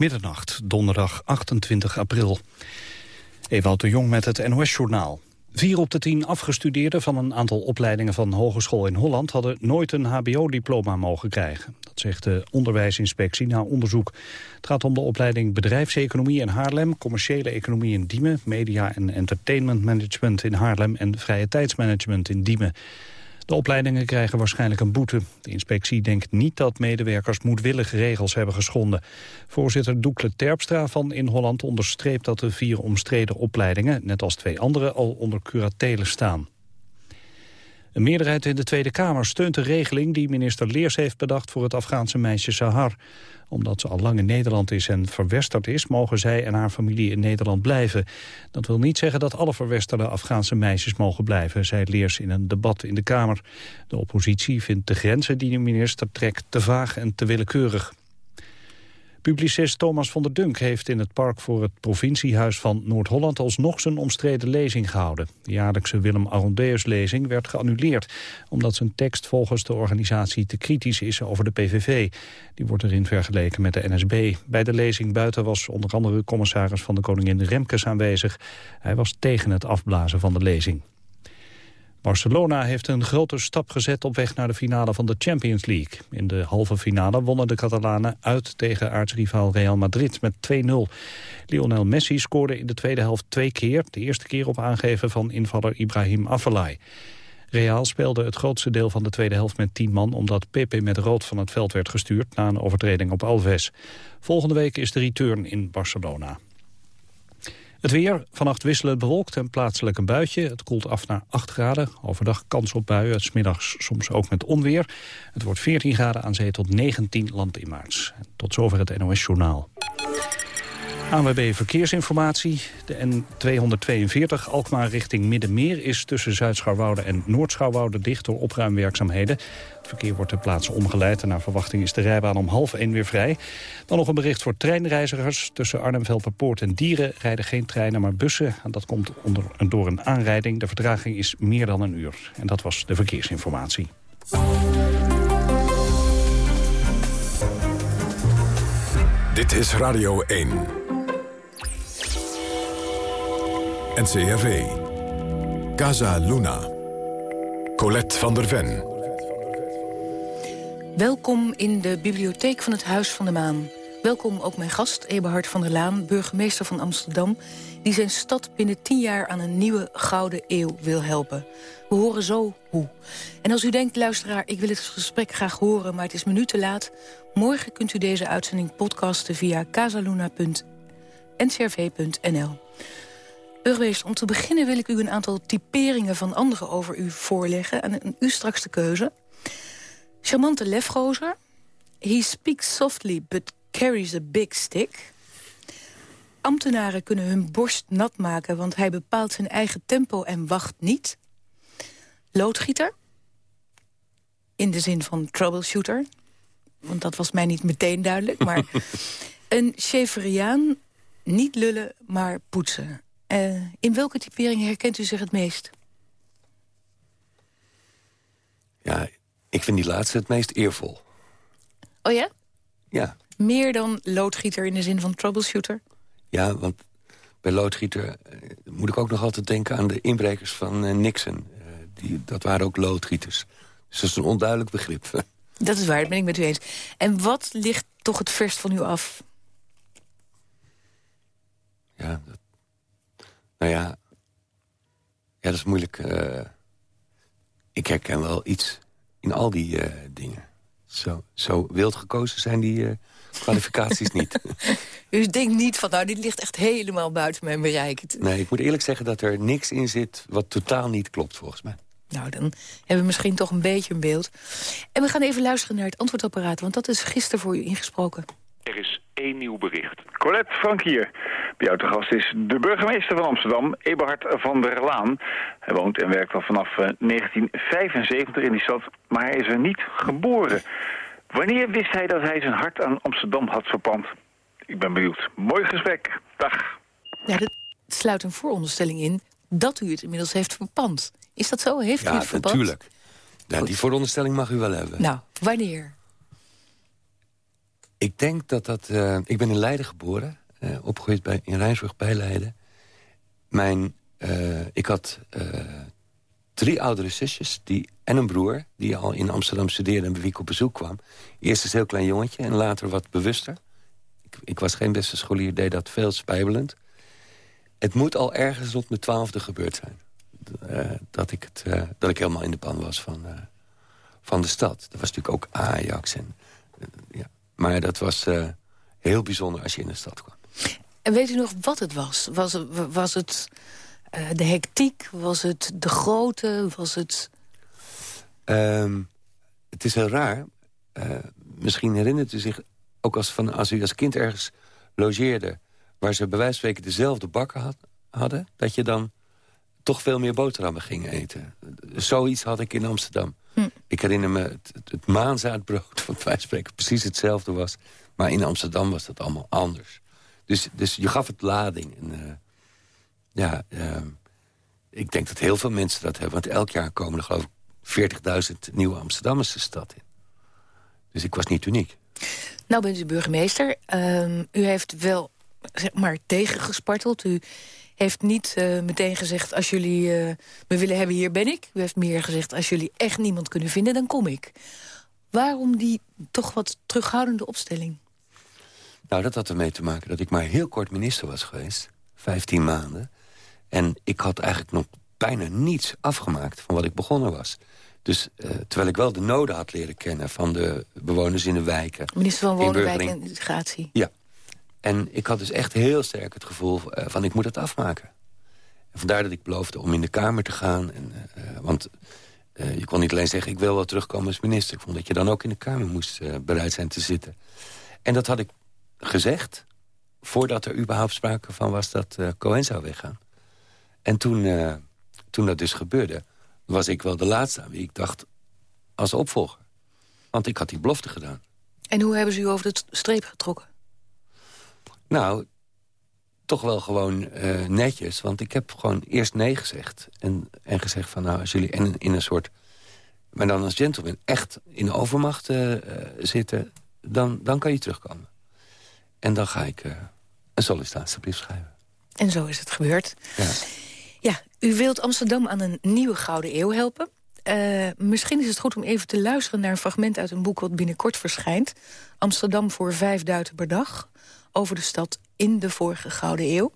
Middernacht, donderdag 28 april. Ewout de Jong met het NOS-journaal. Vier op de tien afgestudeerden van een aantal opleidingen van hogeschool in Holland hadden nooit een hbo-diploma mogen krijgen. Dat zegt de onderwijsinspectie na onderzoek. Het gaat om de opleiding bedrijfseconomie in Haarlem, commerciële economie in Diemen, media en entertainment management in Haarlem en vrije tijdsmanagement in Diemen. De opleidingen krijgen waarschijnlijk een boete. De inspectie denkt niet dat medewerkers moedwillig regels hebben geschonden. Voorzitter Doekle Terpstra van In Holland onderstreept dat de vier omstreden opleidingen, net als twee andere, al onder curatele staan. Een meerderheid in de Tweede Kamer steunt de regeling die minister Leers heeft bedacht voor het Afghaanse meisje Sahar. Omdat ze al lang in Nederland is en verwesterd is, mogen zij en haar familie in Nederland blijven. Dat wil niet zeggen dat alle verwesterde Afghaanse meisjes mogen blijven, zei Leers in een debat in de Kamer. De oppositie vindt de grenzen die de minister trekt te vaag en te willekeurig. Publicist Thomas van der Dunk heeft in het park voor het provinciehuis van Noord-Holland alsnog zijn omstreden lezing gehouden. De jaarlijkse Willem Arondeus-lezing werd geannuleerd, omdat zijn tekst volgens de organisatie te kritisch is over de PVV. Die wordt erin vergeleken met de NSB. Bij de lezing buiten was onder andere commissaris van de koningin Remkes aanwezig. Hij was tegen het afblazen van de lezing. Barcelona heeft een grote stap gezet op weg naar de finale van de Champions League. In de halve finale wonnen de Catalanen uit tegen aartsrivaal Real Madrid met 2-0. Lionel Messi scoorde in de tweede helft twee keer. De eerste keer op aangeven van invaller Ibrahim Afellay. Real speelde het grootste deel van de tweede helft met 10 man... omdat Pepe met rood van het veld werd gestuurd na een overtreding op Alves. Volgende week is de return in Barcelona. Het weer, vannacht wisselend bewolkt en plaatselijk een buitje. Het koelt af naar 8 graden. Overdag kans op buien, het smiddags soms ook met onweer. Het wordt 14 graden aan zee tot 19 landinwaarts. Tot zover het NOS Journaal. ANWB Verkeersinformatie. De N242 Alkmaar richting Middenmeer is tussen Zuid-Scharwoude en Noord-Scharwoude dicht door opruimwerkzaamheden. Het verkeer wordt ter plaatse omgeleid en naar verwachting is de rijbaan om half één weer vrij. Dan nog een bericht voor treinreizigers. Tussen Arnhem, Velperpoort en Dieren rijden geen treinen, maar bussen. En dat komt onder, door een aanrijding. De vertraging is meer dan een uur. En dat was de verkeersinformatie. Dit is Radio 1. NCRV. Casa Luna. Colette van der Ven. Welkom in de bibliotheek van het Huis van de Maan. Welkom ook mijn gast, Eberhard van der Laan, burgemeester van Amsterdam... die zijn stad binnen tien jaar aan een nieuwe gouden eeuw wil helpen. We horen zo hoe. En als u denkt, luisteraar, ik wil het gesprek graag horen... maar het is minuten laat, morgen kunt u deze uitzending podcasten... via casaluna.ncrv.nl. Burgemeester, om te beginnen wil ik u een aantal typeringen van anderen over u voorleggen. En u straks de keuze. Charmante lefgozer. He speaks softly but carries a big stick. Ambtenaren kunnen hun borst nat maken... want hij bepaalt zijn eigen tempo en wacht niet. Loodgieter. In de zin van troubleshooter. Want dat was mij niet meteen duidelijk. Maar een cheveriaan, niet lullen, maar poetsen. Uh, in welke typering herkent u zich het meest? Ja, ik vind die laatste het meest eervol. Oh ja? Ja. Meer dan loodgieter in de zin van troubleshooter? Ja, want bij loodgieter uh, moet ik ook nog altijd denken aan de inbrekers van uh, Nixon. die, dat waren ook loodgieters. Dus dat is een onduidelijk begrip. Dat is waar, dat ben ik met u eens. En wat ligt toch het verst van u af? Ja, dat nou ja, ja dat is moeilijk. Uh, ik herken wel iets in al die uh, dingen. Zo, zo wild gekozen zijn die uh, kwalificaties niet. U denkt niet van, nou, dit ligt echt helemaal buiten mijn bereik. Nee, ik moet eerlijk zeggen dat er niks in zit... wat totaal niet klopt, volgens mij. Nou, dan hebben we misschien toch een beetje een beeld. En we gaan even luisteren naar het antwoordapparaat... want dat is gisteren voor u ingesproken. Er is één nieuw bericht. Colette Frank hier. Bij jou te gast is de burgemeester van Amsterdam, Eberhard van der Laan. Hij woont en werkt al vanaf 1975 eh, in die stad, maar hij is er niet geboren. Wanneer wist hij dat hij zijn hart aan Amsterdam had verpand? Ik ben benieuwd. Mooi gesprek. Dag. Ja, dat sluit een vooronderstelling in dat u het inmiddels heeft verpand. Is dat zo? Heeft ja, u het verpand? Ja, natuurlijk. die vooronderstelling mag u wel hebben. Nou, wanneer? Ik denk dat dat... Uh, ik ben in Leiden geboren, uh, opgegroeid bij, in Rijnsburg bij Leiden. Mijn, uh, ik had drie oudere zusjes die, en een broer... die al in Amsterdam studeerde en bij wie ik op bezoek kwam. Eerst een heel klein jongetje en later wat bewuster. Ik, ik was geen beste scholier, deed dat veel spijbelend. Het moet al ergens rond mijn twaalfde gebeurd zijn. dat, ik het, dat ik helemaal in de pan was van, van de stad. Dat was natuurlijk ook Ajax en... ja maar dat was uh, heel bijzonder als je in de stad kwam. En weet u nog wat het was? Was het, was het uh, de hectiek? Was het de grootte? Was het... Um, het is heel raar. Uh, misschien herinnert u zich ook als, van, als u als kind ergens logeerde... waar ze bij wijze van spreken dezelfde bakken had, hadden... dat je dan toch veel meer boterhammen ging eten. Zoiets had ik in Amsterdam. Ik herinner me het, het, maanzaadbrood, van wij spreken precies hetzelfde was. Maar in Amsterdam was dat allemaal anders. Dus, dus je gaf het lading. En, uh, ja, uh, ik denk dat heel veel mensen dat hebben. Want elk jaar komen er geloof ik 40.000 nieuwe Amsterdammers de stad in. Dus ik was niet uniek. Nou bent u burgemeester. Uh, u heeft wel zeg maar tegengesparteld. U heeft niet uh, meteen gezegd... als jullie uh, me willen hebben, hier ben ik. U heeft meer gezegd, als jullie echt niemand kunnen vinden, dan kom ik. Waarom die toch wat terughoudende opstelling? Nou, dat had ermee te maken dat ik maar heel kort minister was geweest. 15 maanden. En ik had eigenlijk nog bijna niets afgemaakt van wat ik begonnen was. Dus uh, terwijl ik wel de noden had leren kennen van de bewoners in de wijken. Minister van Woningwijk en Integratie. Ja, en ik had dus echt heel sterk het gevoel uh, van ik moet het afmaken. En vandaar dat ik beloofde om in de Kamer te gaan. En, uh, want uh, je kon niet alleen zeggen ik wil wel terugkomen als minister. Ik vond dat je dan ook in de Kamer moest bereid zijn te zitten. En dat had ik gezegd voordat er überhaupt sprake van was dat Cohen zou weggaan. En toen, toen dat dus gebeurde, was ik wel de laatste aan wie ik dacht als opvolger. Want ik had die belofte gedaan. En hoe hebben ze u over de streep getrokken? Nou, toch wel gewoon uh, netjes. Want ik heb gewoon eerst nee gezegd. En, en gezegd van, nou, als jullie in, in een soort... maar dan als gentleman echt in overmacht uh, zitten... Dan, dan kan je terugkomen. En dan ga ik een sollicitatiebrief schrijven. En zo is het gebeurd. Ja. ja, u wilt Amsterdam aan een nieuwe Gouden Eeuw helpen. Uh, misschien is het goed om even te luisteren naar een fragment uit een boek... wat binnenkort verschijnt. Amsterdam voor vijf duiten per dag over de stad in de vorige Gouden Eeuw.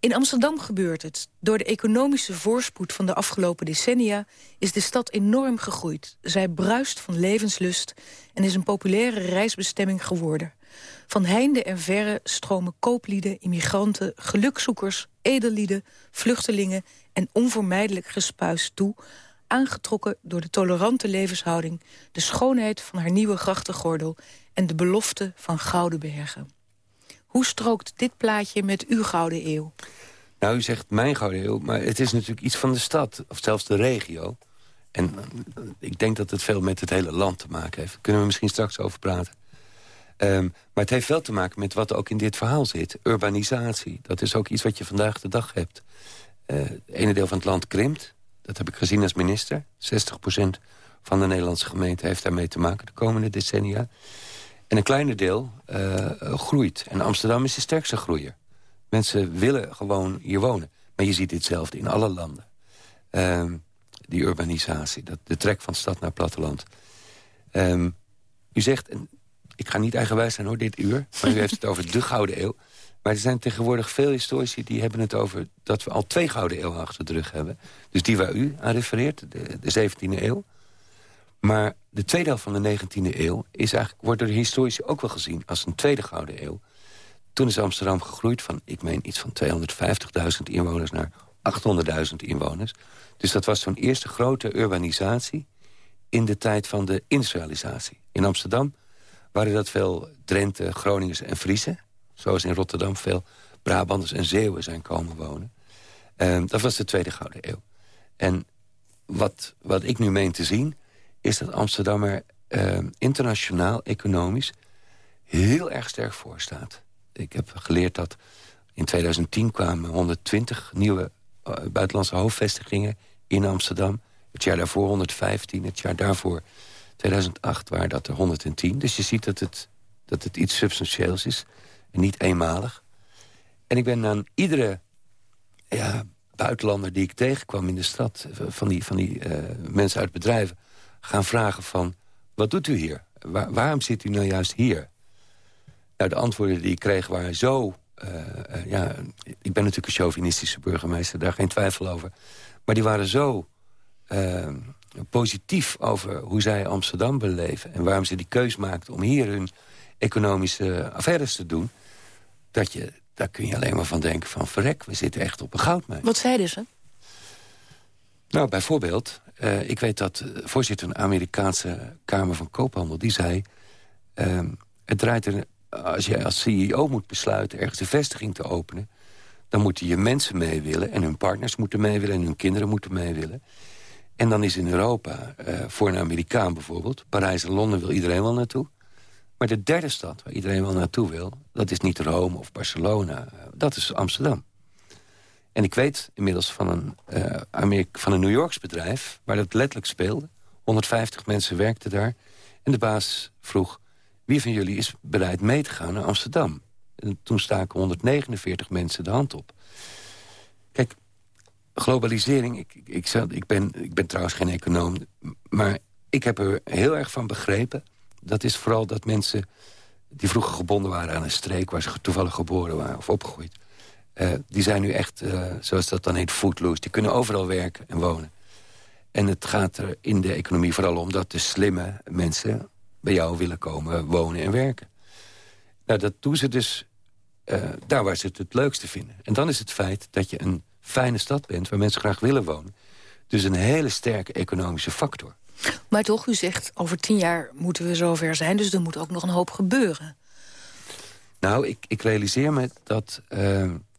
In Amsterdam gebeurt het. Door de economische voorspoed van de afgelopen decennia... is de stad enorm gegroeid. Zij bruist van levenslust en is een populaire reisbestemming geworden. Van heinde en verre stromen kooplieden, immigranten, gelukzoekers... edellieden, vluchtelingen en onvermijdelijk gespuis toe... aangetrokken door de tolerante levenshouding... de schoonheid van haar nieuwe grachtengordel... en de belofte van gouden bergen. Hoe strookt dit plaatje met uw Gouden Eeuw? Nou, u zegt mijn Gouden Eeuw, maar het is natuurlijk iets van de stad. Of zelfs de regio. En eh, ik denk dat het veel met het hele land te maken heeft. Kunnen we misschien straks over praten. Um, maar het heeft wel te maken met wat ook in dit verhaal zit. Urbanisatie, dat is ook iets wat je vandaag de dag hebt. Uh, het ene deel van het land krimpt. Dat heb ik gezien als minister. 60% van de Nederlandse gemeente heeft daarmee te maken de komende decennia. En een kleiner deel uh, groeit. En Amsterdam is de sterkste groeier. Mensen willen gewoon hier wonen. Maar je ziet ditzelfde in alle landen. Um, die urbanisatie, dat, de trek van stad naar platteland. Um, u zegt, ik ga niet eigenwijs zijn hoor, dit uur... maar u heeft het over de Gouden Eeuw. Maar er zijn tegenwoordig veel historici die hebben het over... dat we al twee Gouden Eeuwen achter de rug hebben. Dus die waar u aan refereert, de 17e eeuw... Maar de tweede helft van de 19e eeuw is eigenlijk, wordt door de historici ook wel gezien als een tweede gouden eeuw. Toen is Amsterdam gegroeid van, ik meen, iets van 250.000 inwoners naar 800.000 inwoners. Dus dat was zo'n eerste grote urbanisatie in de tijd van de industrialisatie. In Amsterdam waren dat veel Drenthe, Groningers en Friese. Zoals in Rotterdam veel Brabanders en Zeeuwen zijn komen wonen. Um, dat was de tweede gouden eeuw. En wat, wat ik nu meen te zien is dat Amsterdam er uh, internationaal, economisch... heel erg sterk voor staat. Ik heb geleerd dat in 2010 kwamen 120 nieuwe uh, buitenlandse hoofdvestigingen in Amsterdam. Het jaar daarvoor 115, het jaar daarvoor 2008 waren dat er 110. Dus je ziet dat het Dat het iets substantieels is en niet eenmalig. En ik ben aan iedere ja, buitenlander die ik tegenkwam in de stad... van die, van die uh, mensen uit bedrijven, gaan vragen van... wat doet u hier? waarom zit u nou juist hier? Nou, de antwoorden die ik kreeg waren zo... Uh, uh, ja, ik ben natuurlijk een chauvinistische burgemeester, daar geen twijfel over. Maar die waren zo positief over hoe zij Amsterdam beleven... en waarom ze die keus maakten om hier hun economische affaires te doen... dat je, daar kun je alleen maar van denken van... verrek, we zitten echt op een goudmijn. Wat zeiden ze? Nou, bijvoorbeeld, uh, ik weet dat uh, voorzitter van de Amerikaanse Kamer van Koophandel... die zei, uh, het draait er, als je als CEO moet besluiten ergens een vestiging te openen... dan moeten je mensen mee willen en hun partners moeten mee willen... en hun kinderen moeten mee willen. En dan is in Europa, uh, voor een Amerikaan bijvoorbeeld... Parijs en Londen wil iedereen wel naartoe. Maar de derde stad waar iedereen wel naartoe wil... dat is niet Rome of Barcelona, dat is Amsterdam. En ik weet inmiddels van een, uh, van een New Yorks bedrijf... waar dat letterlijk speelde. 150 mensen werkten daar. En de baas vroeg... wie van jullie is bereid mee te gaan naar Amsterdam? En toen staken 149 mensen de hand op. Kijk, globalisering... Ik, ik, ik, ben, ik ben trouwens geen econoom... maar ik heb er heel erg van begrepen... dat is vooral dat mensen die vroeger gebonden waren aan een streek... waar ze toevallig geboren waren of opgegroeid... Uh, die zijn nu echt, uh, zoals dat dan heet, footloose. Die kunnen overal werken en wonen. En het gaat er in de economie vooral om dat de slimme mensen... bij jou willen komen wonen en werken. Nou, dat doen ze dus uh, daar waar ze het het leukste vinden. En dan is het feit dat je een fijne stad bent... waar mensen graag willen wonen. Dus een hele sterke economische factor. Maar toch, u zegt, over tien jaar moeten we zover zijn... dus er moet ook nog een hoop gebeuren. Nou, ik, ik realiseer me dat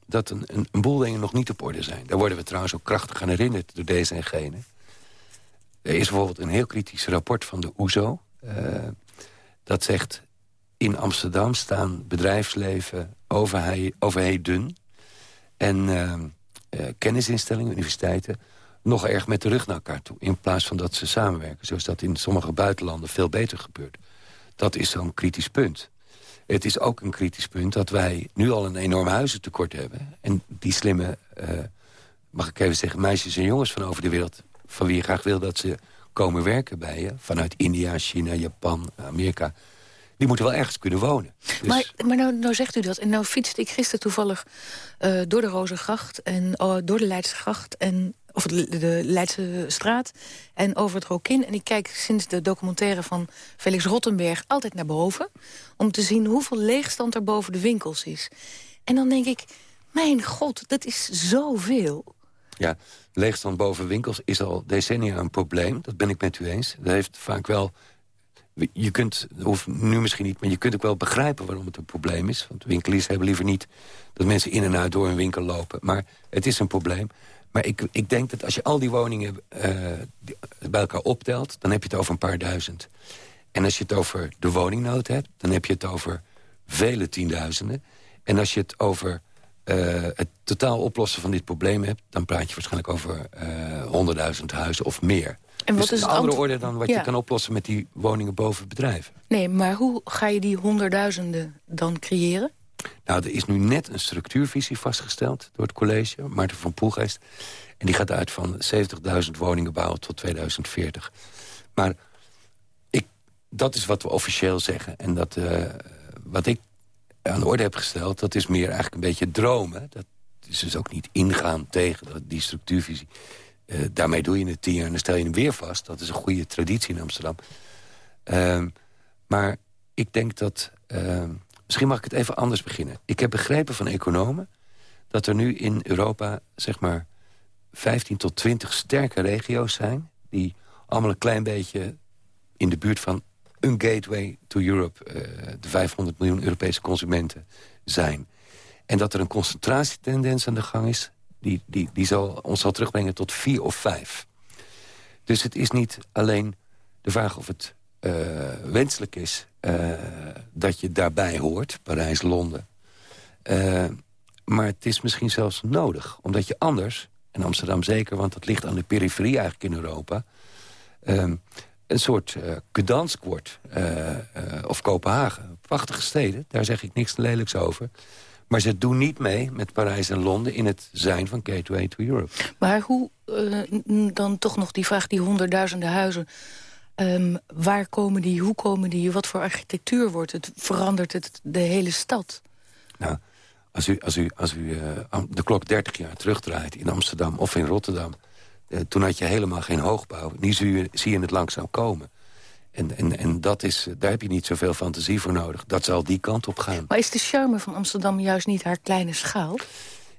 dat een, een, boel dingen nog niet op orde zijn. Daar worden we trouwens ook krachtig aan herinnerd door deze en gene. Er is bijvoorbeeld een heel kritisch rapport van de OESO. Uh, dat zegt, in Amsterdam staan bedrijfsleven, overheid, overheden... en uh, uh, kennisinstellingen, universiteiten... nog erg met de rug naar elkaar toe. In plaats van dat ze samenwerken. Zoals dat in sommige buitenlanden veel beter gebeurt. Dat is zo'n kritisch punt. Het is ook een kritisch punt dat wij nu al een enorm huizentekort hebben. En die slimme, uh, mag ik even zeggen, meisjes en jongens van over de wereld... van wie je graag wil dat ze komen werken bij je... vanuit India, China, Japan, Amerika... die moeten wel ergens kunnen wonen. Dus... Maar, maar nou, nou zegt u dat. En nou fietste ik gisteren toevallig uh, door de Rozengracht... en uh, door de Leidsgracht en of de, Leidse straat en over het Rokin. En ik kijk sinds de documentaire van Felix Rottenberg altijd naar boven... om te zien hoeveel leegstand er boven de winkels is. En dan denk ik, mijn god, dat is zoveel. Ja, leegstand boven winkels is al decennia een probleem. Dat ben ik met u eens. Dat heeft vaak wel... Je kunt, of nu misschien niet, maar je kunt ook wel begrijpen waarom het een probleem is. Want winkeliers hebben liever niet dat mensen in en uit door een winkel lopen. Maar het is een probleem. Maar ik, ik denk dat als je al die woningen uh, bij elkaar optelt... dan heb je het over een paar duizend. En als je het over de woningnood hebt... dan heb je het over vele tienduizenden. En als je het over uh, het totaal oplossen van dit probleem hebt... dan praat je waarschijnlijk over honderdduizend huizen of meer. En wat dus is een andere orde dan wat je kan oplossen met die woningen boven bedrijven. Nee, maar hoe ga je die honderdduizenden dan creëren? Nou, er is nu net een structuurvisie vastgesteld door het college, Maarten van Poelgeest. En die gaat uit van 70.000 woningen bouwen tot 2040. Maar ik, dat is wat we officieel zeggen. En dat, uh, wat ik aan de orde heb gesteld, dat is meer eigenlijk een beetje dromen. Dat is dus ook niet ingaan tegen die structuurvisie. Uh, daarmee doe je het tien jaar en dan stel je hem weer vast. Dat is een goede traditie in Amsterdam. Uh, maar ik denk dat... Misschien mag ik het even anders beginnen. Ik heb begrepen van economen dat er nu in Europa zeg maar 15 tot 20 sterke regio's zijn... die allemaal een klein beetje in de buurt van een gateway to Europe... Uh, de 500 miljoen Europese consumenten zijn. En dat er een concentratietendens aan de gang is... die, die, die zal, ons zal terugbrengen tot vier of vijf. Dus het is niet alleen de vraag of het uh, wenselijk is uh, dat je daarbij hoort, Parijs, Londen. Uh, maar het is misschien zelfs nodig, omdat je anders... en Amsterdam zeker, want dat ligt aan de periferie eigenlijk in Europa... een soort Gdansk wordt. of Kopenhagen. Prachtige steden, daar zeg ik niks lelijks over. Maar ze doen niet mee met Parijs en Londen... in het zijn van Gateway to Europe. Maar hoe, dan toch nog die vraag, die honderdduizenden huizen... Um, waar komen die, hoe komen die, wat voor architectuur wordt het? Verandert het de hele stad? Nou, als u, als u, als u uh, de klok 30 jaar terugdraait in Amsterdam of in Rotterdam... Uh, toen had je helemaal geen hoogbouw. Nu zie je, zie je het langzaam komen. En, en, en dat is, daar heb je niet zoveel fantasie voor nodig. Dat zal die kant op gaan. Maar is de charme van Amsterdam juist niet haar kleine schaal?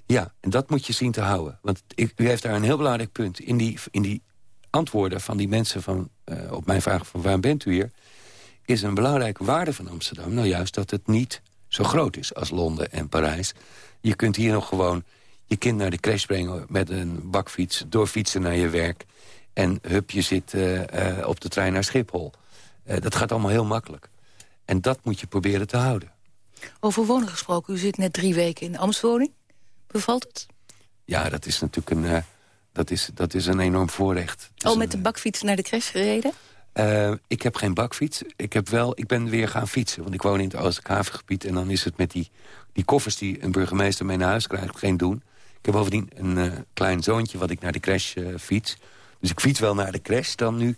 Ja, en dat moet je zien te houden. Want ik, u heeft daar een heel belangrijk punt. In die, in die antwoorden van die mensen van, uh, op mijn vraag van waarom bent u hier... is een belangrijke waarde van Amsterdam. Nou juist dat het niet zo groot is als Londen en Parijs. Je kunt hier nog gewoon je kind naar de crash brengen met een bakfiets... doorfietsen naar je werk. En hup, je zit uh, uh, op de trein naar Schiphol. dat gaat allemaal heel makkelijk. En dat moet je proberen te houden. Over wonen gesproken, u zit net drie weken in de Amstwoning. Bevalt het? Ja, dat is natuurlijk een dat is, dat is een enorm voorrecht. Al met de bakfiets naar de crash gereden? Uh, ik heb geen bakfiets. Ik, heb wel, ik ben weer gaan fietsen. Want ik woon in het Oosterhavengebied. En dan is het met die, die koffers die een burgemeester mee naar huis krijgt... geen doen. Ik heb bovendien een uh, klein zoontje wat ik naar de crash uh, fiets. Dus ik fiets wel naar de crash dan nu.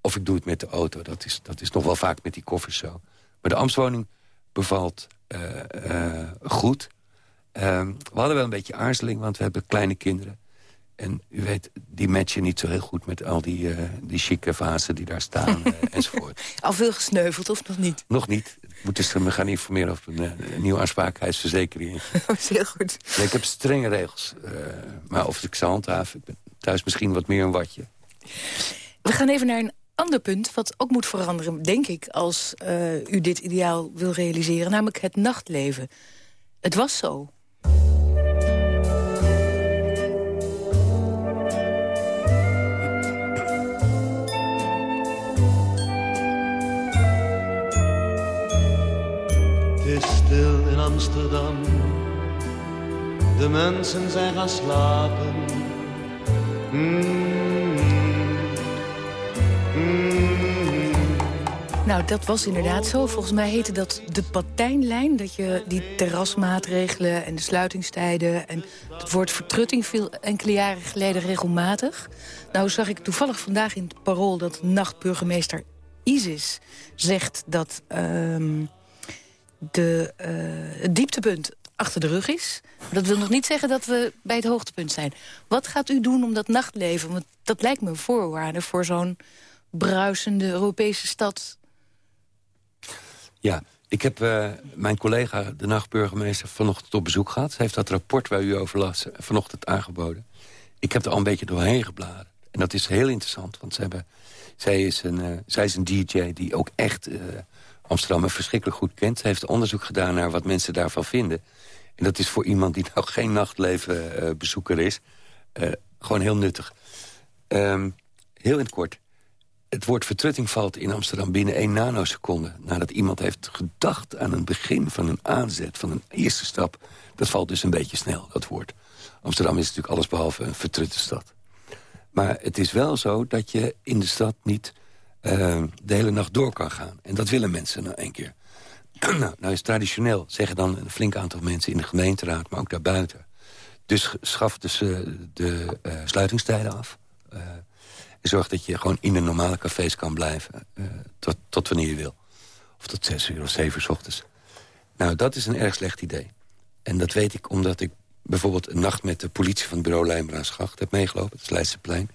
of ik doe het met de auto. Dat is, dat is nog wel vaak met die koffers zo. Maar de ambtswoning bevalt goed. we hadden wel een beetje aarzeling, want we hebben kleine kinderen. En u weet, die matchen niet zo heel goed met al die, uh, die chique vazen die daar staan uh, enzovoort. Al veel gesneuveld of nog niet? Nog niet. Moeten ze me gaan informeren over een, uh, een nieuwe aansprakelijkheidsverzekering. Oh, heel goed. Nee, ik heb strenge regels. maar of ik ze handhaaf, ik ben thuis misschien wat meer een watje. We gaan even naar een ander punt wat ook moet veranderen, denk ik... als u dit ideaal wil realiseren, namelijk het nachtleven. Het was zo. De mensen zijn gaan slapen. Mm. Nou, dat was inderdaad zo. Volgens mij heette dat de patijnlijn. Dat je die terrasmaatregelen en de sluitingstijden... en het woord vertrutting viel enkele jaren geleden regelmatig. Nou zag ik toevallig vandaag in het parool dat nachtburgemeester Isis zegt dat... Uh, de, uh, het dieptepunt achter de rug is. dat wil nog niet zeggen dat we bij het hoogtepunt zijn. Wat gaat u doen om dat nachtleven? Want dat lijkt me een voorwaarde voor zo'n bruisende Europese stad. Ja, ik heb uh, mijn collega, de nachtburgemeester, vanochtend op bezoek gehad. Ze heeft dat rapport waar u over las vanochtend aangeboden. Ik heb er al een beetje doorheen gebladen. En dat is heel interessant, want ze hebben, zij, is een, zij is een DJ die ook echt... Amsterdam verschrikkelijk goed kent. Heeft onderzoek gedaan naar wat mensen daarvan vinden. En dat is voor iemand die nou geen nachtlevenbezoeker uh, is... Uh, gewoon heel nuttig. Um, heel in het kort. Het woord vertrutting valt in Amsterdam binnen één nanoseconde... nadat iemand heeft gedacht aan een begin van een aanzet, van een eerste stap. Dat valt dus een beetje snel, dat woord. Amsterdam is natuurlijk allesbehalve een vertrutte stad. Maar het is wel zo dat je in de stad niet uh, de hele nacht door kan gaan. En dat willen mensen nou een keer. nou, nou is traditioneel, zeggen dan een flink aantal mensen in de gemeenteraad... maar ook daarbuiten. Dus schaf uh, de uh, sluitingstijden af. en zorg dat je gewoon in de normale cafés kan blijven. tot, tot wanneer je wil. Of tot zes uur of zeven uur ochtends. Nou, dat is een erg slecht idee. En dat weet ik omdat ik bijvoorbeeld een nacht... met de politie van het bureau Lijnbraanschacht heb meegelopen. Het is Leidseplein.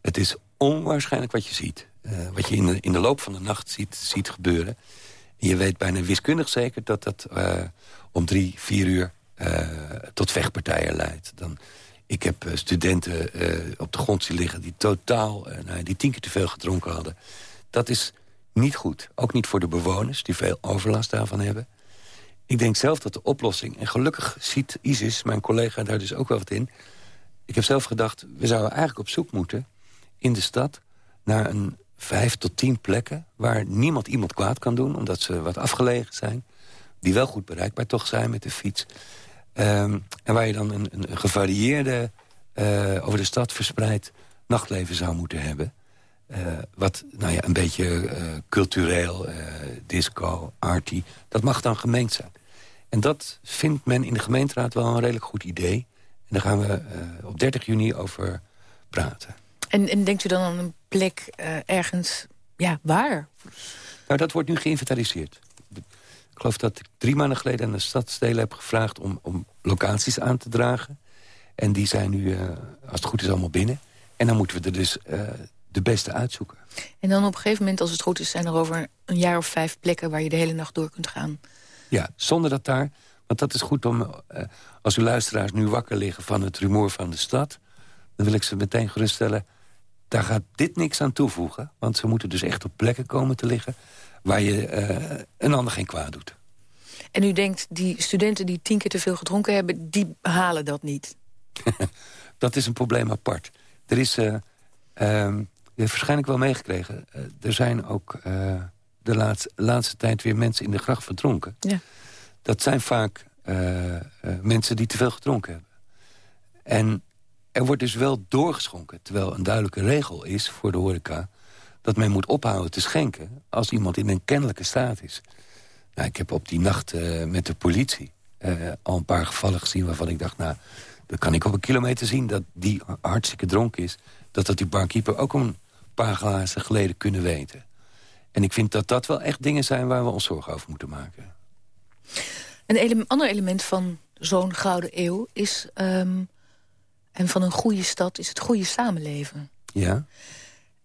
Het is onwaarschijnlijk wat je ziet. Uh, wat je in de, in de loop van de nacht ziet, ziet gebeuren. En je weet bijna wiskundig zeker dat dat uh, om drie, vier uur uh, tot vechtpartijen leidt. Dan, ik heb studenten op de grond zien liggen die totaal, nou, die tien keer te veel gedronken hadden. Dat is niet goed. Ook niet voor de bewoners, die veel overlast daarvan hebben. Ik denk zelf dat de oplossing, en gelukkig ziet Isis, mijn collega, daar dus ook wel wat in... Ik heb zelf gedacht, we zouden eigenlijk op zoek moeten in de stad naar een vijf tot tien plekken... waar niemand iemand kwaad kan doen, omdat ze wat afgelegen zijn... die wel goed bereikbaar toch zijn met de fiets. Um, en waar je dan een, een gevarieerde, uh, over de stad verspreid nachtleven zou moeten hebben. wat nou ja, een beetje cultureel, disco, arty... dat mag dan gemengd zijn. En dat vindt men in de gemeenteraad wel een redelijk goed idee. En daar gaan we op 30 juni over praten. En, en denkt u dan aan een plek ergens, ja, waar? Nou, dat wordt nu geïnventariseerd. Ik geloof dat ik drie maanden geleden aan de stadsdelen heb gevraagd... om, om locaties aan te dragen. En die zijn nu, uh, als het goed is, allemaal binnen. En dan moeten we er dus uh, de beste uitzoeken. En dan op een gegeven moment, als het goed is... zijn er over een jaar of vijf plekken waar je de hele nacht door kunt gaan. Ja, zonder dat daar... Want dat is goed om, uh, als uw luisteraars nu wakker liggen van het rumoer van de stad... dan wil ik ze meteen geruststellen... daar gaat dit niks aan toevoegen. Want ze moeten dus echt op plekken komen te liggen waar je uh, een ander geen kwaad doet. En u denkt, die studenten die tien keer te veel gedronken hebben... die halen dat niet? dat is een probleem apart. Er is, uh, uh, je hebt waarschijnlijk wel meegekregen... Uh, er zijn ook de laatste, laatste tijd weer mensen in de gracht verdronken. Ja. Dat zijn vaak mensen die te veel gedronken hebben. En er wordt dus wel doorgeschonken... terwijl een duidelijke regel is voor de horeca dat men moet ophouden te schenken... als iemand in een kennelijke staat is. Nou, ik heb op die nacht uh, met de politie uh, al een paar gevallen gezien... waarvan ik dacht, nou, dan kan ik op een kilometer zien... dat die hartstikke dronken is. Dat dat die barkeeper ook een paar glazen geleden kunnen weten. En ik vind dat dat wel echt dingen zijn waar we ons zorgen over moeten maken. Een ander element van zo'n gouden eeuw is... Um, en van een goede stad is het goede samenleven. Ja.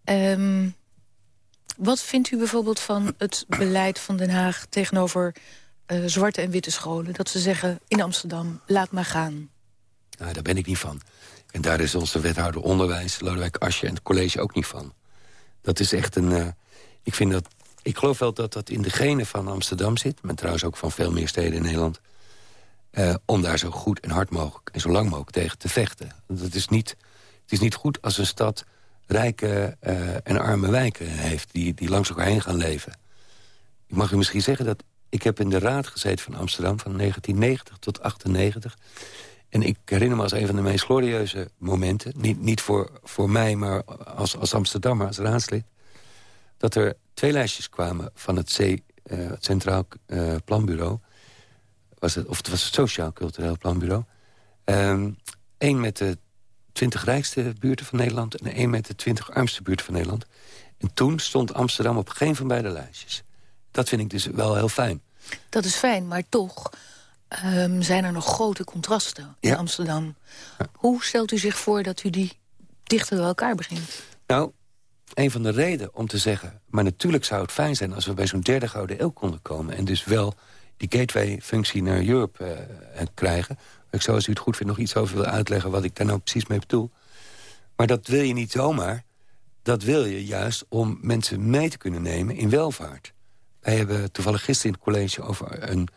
Um, wat vindt u bijvoorbeeld van het beleid van Den Haag... tegenover uh, zwarte en witte scholen? Dat ze zeggen in Amsterdam, laat maar gaan. Nou, daar ben ik niet van. En daar is onze wethouder onderwijs, Lodewijk Asje... en het college ook niet van. Dat is echt een... Uh, ik, vind dat, ik geloof wel dat dat in de genen van Amsterdam zit... maar trouwens ook van veel meer steden in Nederland... Uh, om daar zo goed en hard mogelijk en zo lang mogelijk tegen te vechten. Het is niet, het is niet goed als een stad rijke uh, en arme wijken heeft... Die, die langs elkaar heen gaan leven. Ik mag u misschien zeggen dat ik heb in de raad gezeten van Amsterdam... van 1990 tot 98. En ik herinner me als een van de meest glorieuze momenten... niet, niet voor, voor mij, maar als, als Amsterdammer, als raadslid... dat er twee lijstjes kwamen van het, C, uh, het Centraal Planbureau... Was het, of het was het Sociaal Cultureel Planbureau... Eén ehm, met de 20 rijkste buurten van Nederland... en één met de 20 armste buurten van Nederland. En toen stond Amsterdam op geen van beide lijstjes. Dat vind ik dus wel heel fijn. Dat is fijn, maar toch um, zijn er nog grote contrasten in Amsterdam. Hoe stelt u zich voor dat u die dichter bij elkaar begint? Nou, een van de redenen om te zeggen... maar natuurlijk zou het fijn zijn als we bij zo'n derde gouden eeuw konden komen... en dus wel die gateway-functie naar Europe uh, krijgen... Ik zou, als u het goed vindt, nog iets over willen uitleggen... wat ik daar nou precies mee bedoel. Maar dat wil je niet zomaar. Dat wil je juist om mensen mee te kunnen nemen in welvaart. Wij hebben toevallig gisteren in het college over een...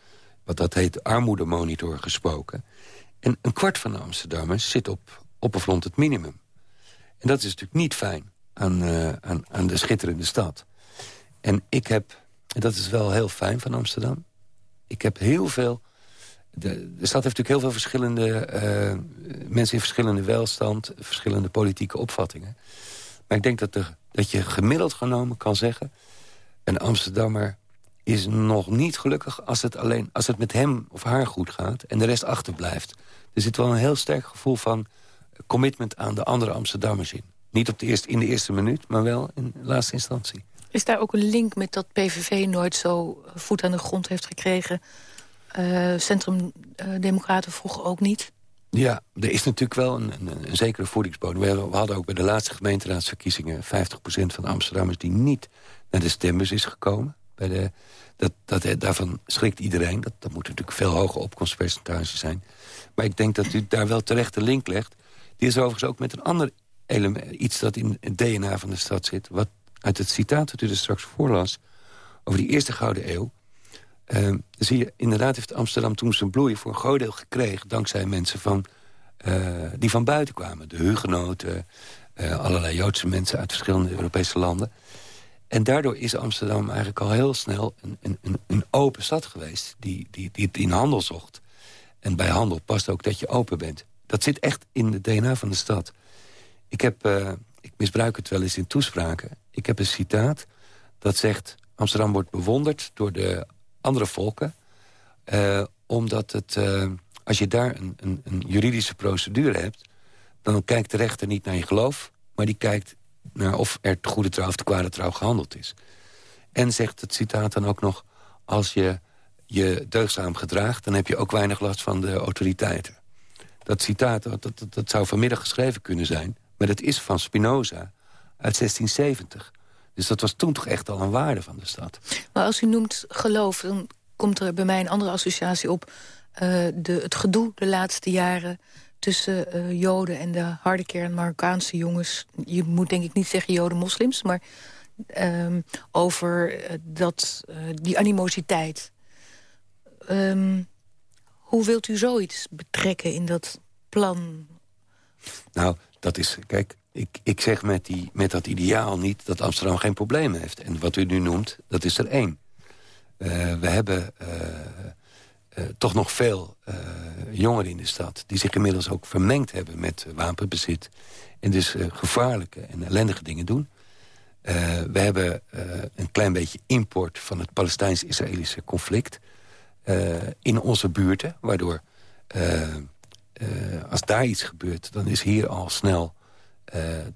wat dat heet armoedemonitor gesproken. En een kwart van de Amsterdammers zit op, op of rond het minimum. En dat is natuurlijk niet fijn aan, uh, aan, aan de schitterende stad. En ik heb, en dat is wel heel fijn van Amsterdam... ik heb heel veel de, de stad heeft natuurlijk heel veel verschillende uh, mensen in verschillende welstand, verschillende politieke opvattingen. Maar ik denk dat, dat je gemiddeld genomen kan zeggen... een Amsterdammer is nog niet gelukkig als het, alleen, als het met hem of haar goed gaat... en de rest achterblijft. Er zit wel een heel sterk gevoel van commitment aan de andere Amsterdammers in. Niet op de eerste, in de eerste minuut, maar wel in laatste instantie. Is daar ook een link met dat PVV nooit zo voet aan de grond heeft gekregen... Uh, Centrum uh, Democraten vroegen ook niet. Ja, er is natuurlijk wel een, een, zekere voedingsbodem. We, we, hadden ook bij de laatste gemeenteraadsverkiezingen... 50% van de Amsterdammers die niet naar de stembus is gekomen. Bij de, dat, dat, daarvan schrikt iedereen. Dat, dat moet natuurlijk veel hoger opkomstpercentage zijn. Maar ik denk dat u daar wel terecht de link legt. Die is overigens ook met een ander element... iets dat in het DNA van de stad zit... wat uit het citaat dat u er straks voorlas... over die eerste Gouden Eeuw uh, zie je, inderdaad heeft Amsterdam toen zijn bloei voor een groot deel gekregen... dankzij mensen van, uh, die van buiten kwamen. De hugenoten, uh, allerlei Joodse mensen uit verschillende Europese landen. En daardoor is Amsterdam eigenlijk al heel snel een, een, een open stad geweest... Die, die, die het in handel zocht. En bij handel past ook dat je open bent. Dat zit echt in de DNA van de stad. Ik heb ik misbruik het wel eens in toespraken. Ik heb een citaat dat zegt... Amsterdam wordt bewonderd door de andere volken... Uh, omdat het, uh, als je daar een, een, een, juridische procedure hebt... dan kijkt de rechter niet naar je geloof... maar die kijkt naar of er te goede trouw of te kwade trouw gehandeld is. En zegt het citaat dan ook nog... als je je deugdzaam gedraagt... dan heb je ook weinig last van de autoriteiten. Dat citaat, dat, dat zou vanmiddag geschreven kunnen zijn... maar dat is van Spinoza uit 1670. Dus dat was toen toch echt al een waarde van de stad. Maar als u noemt geloof, dan komt er bij mij een andere associatie op. Uh, de, het gedoe de laatste jaren tussen uh, Joden en de harde kern Marokkaanse jongens. Je moet denk ik niet zeggen Joden-moslims, maar um, over uh, dat, die animositeit. Um, hoe wilt u zoiets betrekken in dat plan? Nou, dat is, kijk, ik, ik zeg met, die, met dat ideaal niet dat Amsterdam geen probleem heeft. En wat u nu noemt, dat is er één. Uh, we hebben uh, uh, toch nog veel jongeren in de stad... die zich inmiddels ook vermengd hebben met wapenbezit... en dus gevaarlijke en ellendige dingen doen. we hebben een klein beetje import van het Palestijns-Israëlische conflict... in onze buurten, waardoor als daar iets gebeurt... dan is hier al snel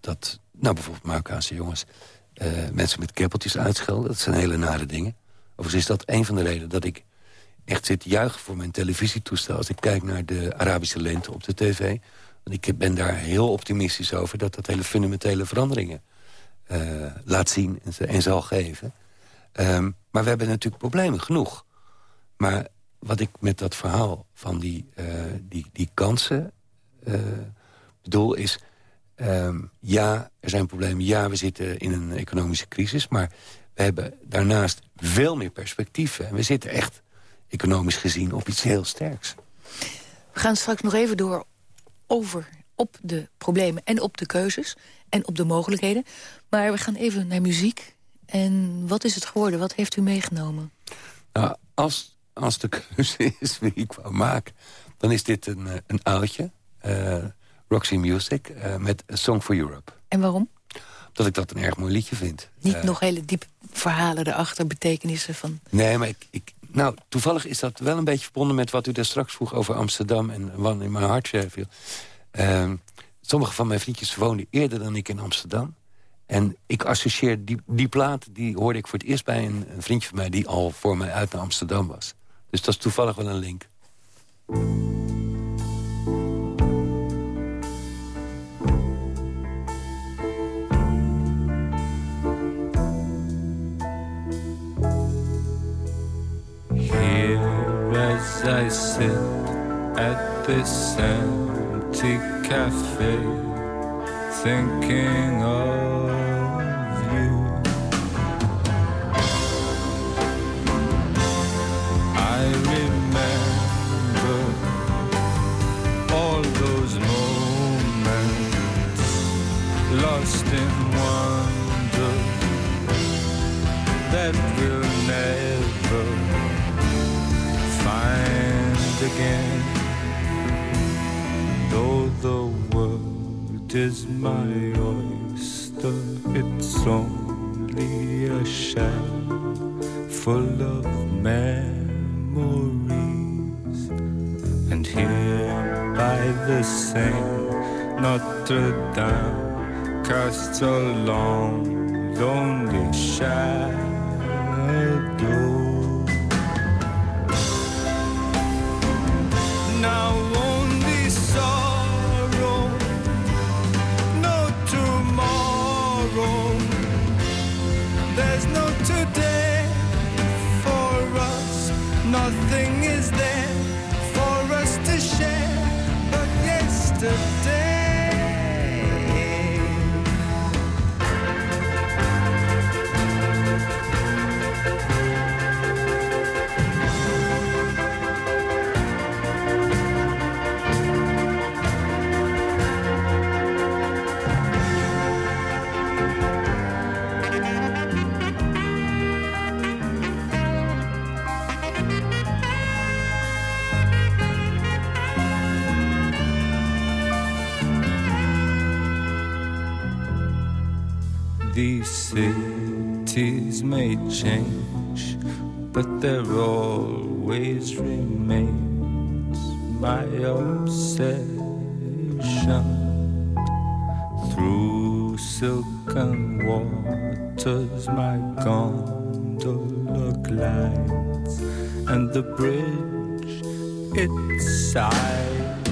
dat, nou bijvoorbeeld Marokkaanse jongens... mensen met keppeltjes uitschelden. Dat zijn hele nare dingen. Overigens is dat een van de redenen dat ik echt zit juichen voor mijn televisietoestel... als ik kijk naar de Arabische lente op de tv. Want ik ben daar heel optimistisch over... dat dat hele fundamentele veranderingen laat zien en, zal geven. Um, maar we hebben natuurlijk problemen genoeg. Maar wat ik met dat verhaal van die, uh, die, die kansen uh, bedoel is... Um, ja, er zijn problemen. Ja, we zitten in een economische crisis. Maar we hebben daarnaast veel meer perspectieven. En we zitten echt, economisch gezien, op iets heel sterks. We gaan straks nog even door over op de problemen en op de keuzes en op de mogelijkheden. Maar we gaan even naar muziek. En wat is het geworden? Wat heeft u meegenomen? Nou, als, als de keuze is wie ik wou maken... dan is dit een, eh, een oudje, uh, Roxy Music, uh, met A Song for Europe. En waarom? Dat ik dat een erg mooi liedje vind. Niet nog hele diepe verhalen erachter, betekenissen van... Nee, maar ik, ik, nou, toevallig is dat wel een beetje verbonden met wat u daar straks vroeg over Amsterdam en wat in mijn hart viel. Uh, sommige van mijn vriendjes woonden eerder dan ik in Amsterdam. En ik associeer die, die plaat, die hoorde ik voor het eerst bij een, een vriendje van mij... die al voor mij uit naar Amsterdam was. Dus dat is toevallig wel een link. as I sit at this empty cafe, thinking of again. Though the world is my oyster, it's only a shell full of memories. And here by the Seine, Notre Dame casts a long, lonely shadow. May change, but there always remains my obsession. Through silken waters, my gondola glides, and the bridge it sighs.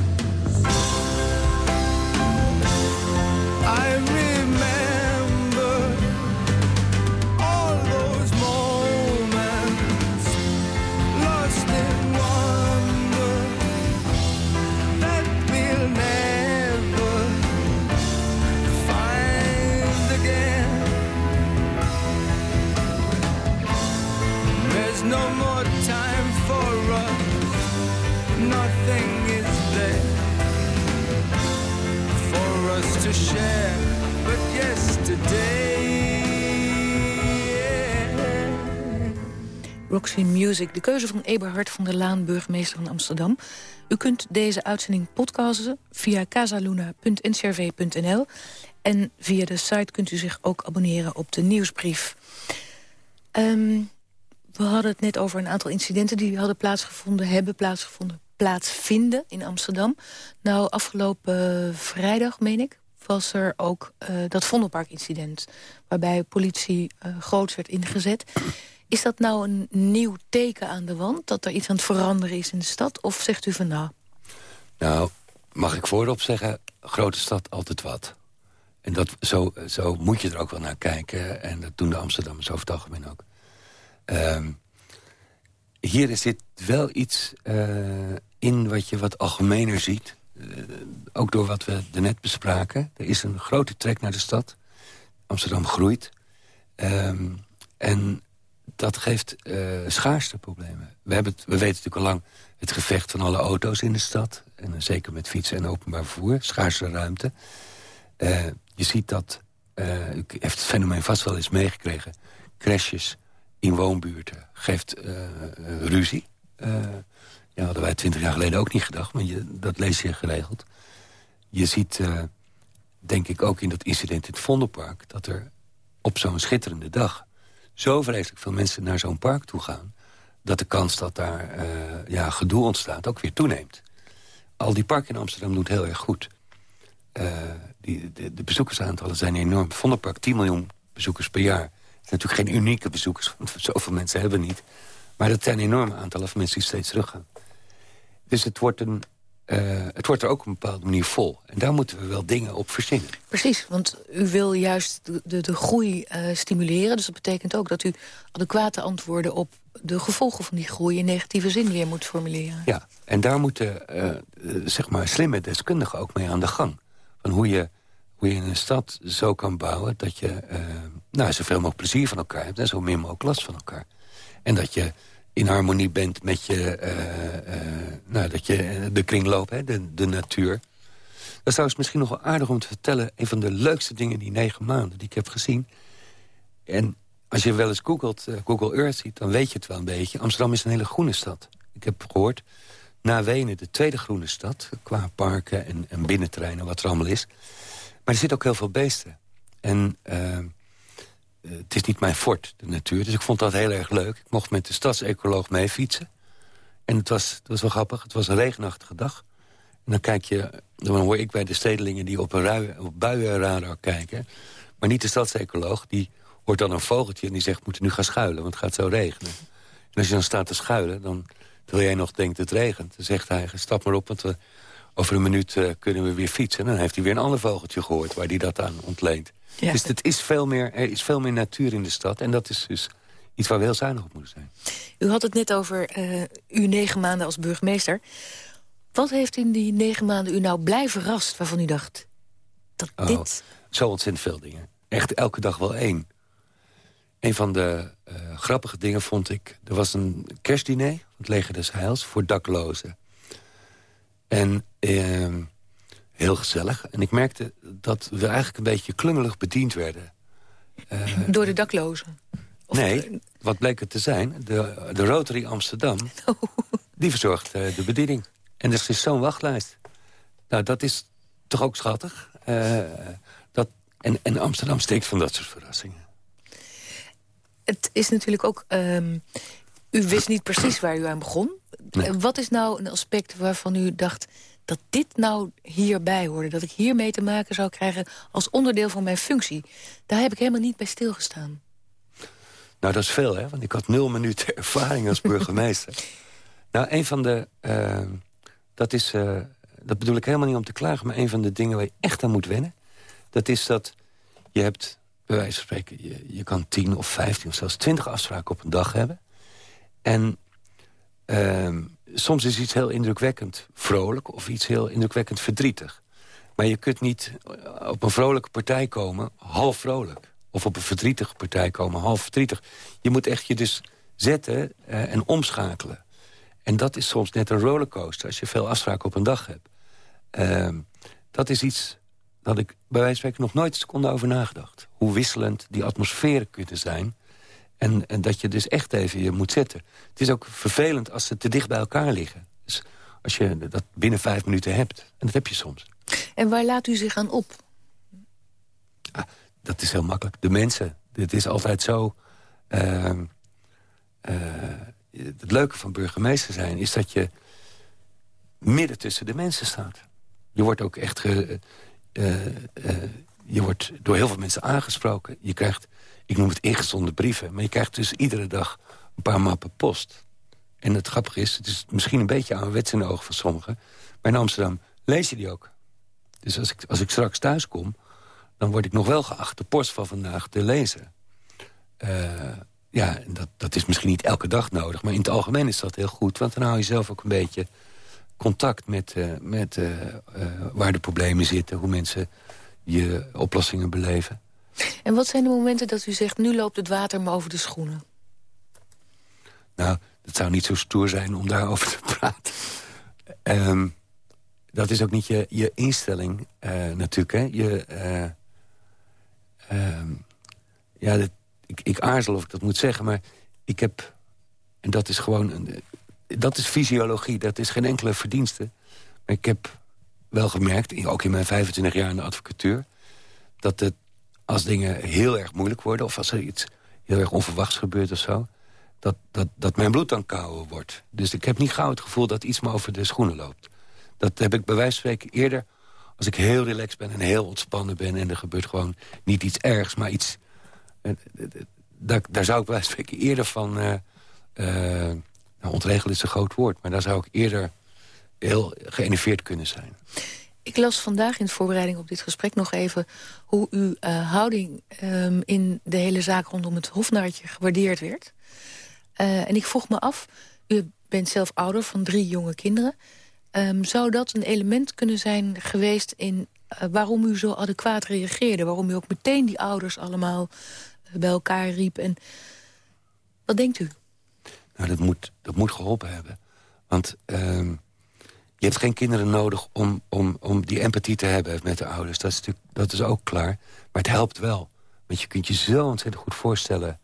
Roxy Music, de keuze van Eberhard van der Laan, burgemeester van Amsterdam. U kunt deze uitzending podcasten via casaluna.ncrv.nl. En via de site kunt u zich ook abonneren op de nieuwsbrief. Ehm, we hadden het net over een aantal incidenten die hadden plaatsgevonden, hebben plaatsgevonden, plaatsvinden in Amsterdam. Nou, afgelopen vrijdag, meen ik, was er ook eh, dat Vondelpark-incident... waarbij politie eh groots werd ingezet. Is dat nou een nieuw teken aan de wand... dat er iets aan het veranderen is in de stad? Of zegt u van nou, Nou, mag ik voorop zeggen, grote stad altijd wat. En dat, zo, zo moet je er ook wel naar kijken. En dat doen de Amsterdammers over het algemeen ook. Ehm, hier zit wel iets eh, in wat je wat algemener ziet. Eh, ook door wat we net bespraken. Er is een grote trek naar de stad. Amsterdam groeit. Ehm, en dat geeft uh, schaarste problemen. We, hebben het, we weten natuurlijk al lang het gevecht van alle auto's in de stad. En zeker met fietsen en openbaar vervoer. Schaarse ruimte. Uh, je ziet dat, uh, u heeft het fenomeen vast wel eens meegekregen... crashes in woonbuurten geeft ruzie. ja, hadden wij twintig jaar geleden ook niet gedacht, maar je, dat lees je geregeld. Je ziet, denk ik ook in dat incident in het Vondelpark... dat er op zo'n schitterende dag zo vreselijk veel mensen naar zo'n park toe gaan... dat de kans dat daar uh, ja, gedoe ontstaat ook weer toeneemt. Al die parken in Amsterdam doen het heel erg goed. Uh, die, de, bezoekersaantallen zijn enorm. Vondelpark, 10 miljoen bezoekers per jaar. Het zijn natuurlijk geen unieke bezoekers, want zoveel mensen hebben niet. Maar dat zijn enorme aantallen van mensen die steeds teruggaan. Dus het wordt een uh, het wordt er ook op een bepaalde manier vol. En daar moeten we wel dingen op verzinnen. Precies, want u wil juist de, de, de groei uh, stimuleren. Dus dat betekent ook dat u adequate antwoorden op de gevolgen van die groei... in negatieve zin weer moet formuleren. Ja, en daar moeten uh, zeg maar slimme deskundigen ook mee aan de gang. Van hoe je, hoe je een stad zo kan bouwen... dat je nou, zoveel mogelijk plezier van elkaar hebt... en zo min mogelijk last van elkaar. En dat je in harmonie bent met je, uh, uh, nou, dat je de kringloop, hè, de, de natuur. Dat is trouwens misschien nog wel aardig om te vertellen... een van de leukste dingen die negen maanden die ik heb gezien. En als je wel eens googelt, uh, Google Earth ziet, dan weet je het wel een beetje. Amsterdam is een hele groene stad. Ik heb gehoord, na Wenen de tweede groene stad... qua parken en, en binnenterreinen, wat er allemaal is. Maar er zitten ook heel veel beesten. En het is niet mijn fort, de natuur. Dus ik vond dat heel erg leuk. Ik mocht met de stadsecoloog mee fietsen. En het was, het was wel grappig. Het was een regenachtige dag. En dan kijk je, dan hoor ik bij de stedelingen die op een op buienradar kijken. Maar niet de stadsecoloog. Die hoort dan een vogeltje en die zegt, moeten nu gaan schuilen, want het gaat zo regenen. En als je dan staat te schuilen, dan, terwijl jij nog denkt het regent... dan zegt hij, stap maar op, want over een minuut uh, kunnen we weer fietsen. En dan heeft hij weer een ander vogeltje gehoord waar hij dat aan ontleent. Ja. Dus het is veel meer, er is veel meer natuur in de stad. En dat is dus iets waar we heel zuinig op moeten zijn. U had het net over uh, uw negen maanden als burgemeester. Wat heeft in die negen maanden u nou blij verrast waarvan u dacht... dat oh, dit... Zo ontzettend veel dingen. Echt elke dag wel één. Een van de uh, grappige dingen vond ik... er was een kerstdiner van het Leger des Heils voor daklozen. En... Uh, heel gezellig. En ik merkte dat we eigenlijk een beetje klungelig bediend werden. Uh, Door de daklozen? Of nee, wat bleek het te zijn? De, de Rotary Amsterdam, oh. die verzorgt uh, de bediening. En er is zo'n wachtlijst. Nou, dat is toch ook schattig? Uh, dat En, en Amsterdam steekt van dat soort verrassingen. Het is natuurlijk ook... ehm, u wist niet precies waar u aan begon. Nee. Eh, Wat is nou een aspect waarvan u dacht dat dit nou hierbij hoorde? Dat ik hiermee te maken zou krijgen als onderdeel van mijn functie? Daar heb ik helemaal niet bij stilgestaan. Nou, dat is veel, hè? Want ik had nul minuten ervaring als burgemeester. nou, een van de... eh, dat is... eh, dat bedoel ik helemaal niet om te klagen... maar een van de dingen waar je echt aan moet wennen... dat is dat je hebt, bij wijze van spreken... je, je kan tien of vijftien of zelfs twintig afspraken op een dag hebben. En ehm, soms is iets heel indrukwekkend vrolijk... of iets heel indrukwekkend verdrietig. Maar je kunt niet op een vrolijke partij komen half vrolijk. Of op een verdrietige partij komen half verdrietig. Je moet echt je dus zetten eh, en omschakelen. En dat is soms net een rollercoaster als je veel afspraken op een dag hebt. Ehm, dat is iets dat ik bij wijze van spreken nog nooit een seconde over nagedacht. Hoe wisselend die atmosferen kunnen zijn. En, en dat je dus echt even je moet zetten. Het is ook vervelend als ze te dicht bij elkaar liggen. Dus als je dat binnen vijf minuten hebt. En dat heb je soms. En waar laat u zich aan op? Ah, dat is heel makkelijk. De mensen. Het is altijd zo... ehm, eh, het leuke van burgemeester zijn is dat je midden tussen de mensen staat. Je wordt ook echt... Ge, eh, eh, je wordt door heel veel mensen aangesproken. Je krijgt, ik noem het ingezonden brieven... maar je krijgt dus iedere dag een paar mappen post. En het grappige is, het is misschien een beetje ouderwets in de ogen van sommigen... maar in Amsterdam lees je die ook. Dus als ik, als ik straks thuis kom, dan word ik nog wel geacht... de post van vandaag te lezen. Eh, ja, dat, dat is misschien niet elke dag nodig... maar in het algemeen is dat heel goed. Want dan hou je zelf ook een beetje contact met, eh, met eh, waar de problemen zitten... hoe mensen je oplossingen beleven. En wat zijn de momenten dat u zegt... nu loopt het water me over de schoenen? Nou, het zou niet zo stoer zijn om daarover te praten. Ehm, dat is ook niet je, je instelling eh, natuurlijk. Hè? Je, eh, ehm, ja, ik, ik aarzel of ik dat moet zeggen, maar ik heb... En dat is gewoon... Een, dat is fysiologie, dat is geen enkele verdienste. Maar ik heb wel gemerkt, ook in mijn 25 jaar in de advocatuur... dat het, als dingen heel erg moeilijk worden... of als er iets heel erg onverwachts gebeurt of zo... dat, dat, dat mijn bloed dan kouder wordt. Dus ik heb niet gauw het gevoel dat iets me over de schoenen loopt. Dat heb ik bij wijze van spreken eerder... als ik heel relaxed ben en heel ontspannen ben... en er gebeurt gewoon niet iets ergs, maar iets... eh, eh, eh, Daar, daar zou ik bij wijze van spreken eerder van... eh, nou, ontregelen is een groot woord, maar daar zou ik eerder heel geënerveerd kunnen zijn. Ik las vandaag in de voorbereiding op dit gesprek nog even... hoe uw eh, houding ehm, in de hele zaak rondom het hofnaartje gewaardeerd werd. Eh, en ik vroeg me af, u bent zelf ouder van drie jonge kinderen... Ehm, zou dat een element kunnen zijn geweest in eh, waarom u zo adequaat reageerde? Waarom u ook meteen die ouders allemaal bij elkaar riep? En wat denkt u? Nou, dat moet, dat moet geholpen hebben. Want ehm, je hebt geen kinderen nodig om, om, om die empathie te hebben met de ouders. Dat is, natuurlijk, dat is ook klaar. Maar het helpt wel. Want je kunt je zo ontzettend goed voorstellen...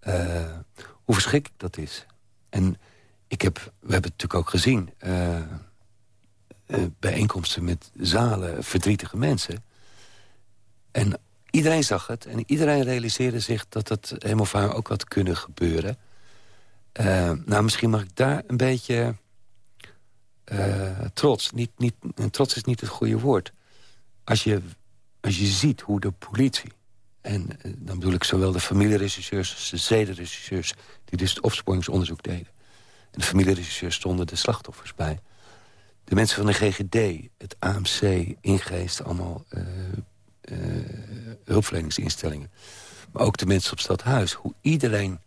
eh, hoe verschrikkelijk dat is. En ik heb, we hebben het natuurlijk ook gezien... eh, eh, bijeenkomsten met zalen verdrietige mensen. En iedereen zag het. En iedereen realiseerde zich dat dat helemaal haar ook had kunnen gebeuren. Nou, misschien mag ik daar een beetje eh, trots... Niet, niet, trots is niet het goede woord. Als je, als je ziet hoe de politie... en eh, dan bedoel ik zowel de familieregisseurs als de zedenregisseurs... die dus het opsporingsonderzoek deden. En de familieregisseurs stonden de slachtoffers bij. De mensen van de GGD, het AMC, Ingeest... allemaal eh, hulpverleningsinstellingen. Maar ook de mensen op Stadhuis. Hoe iedereen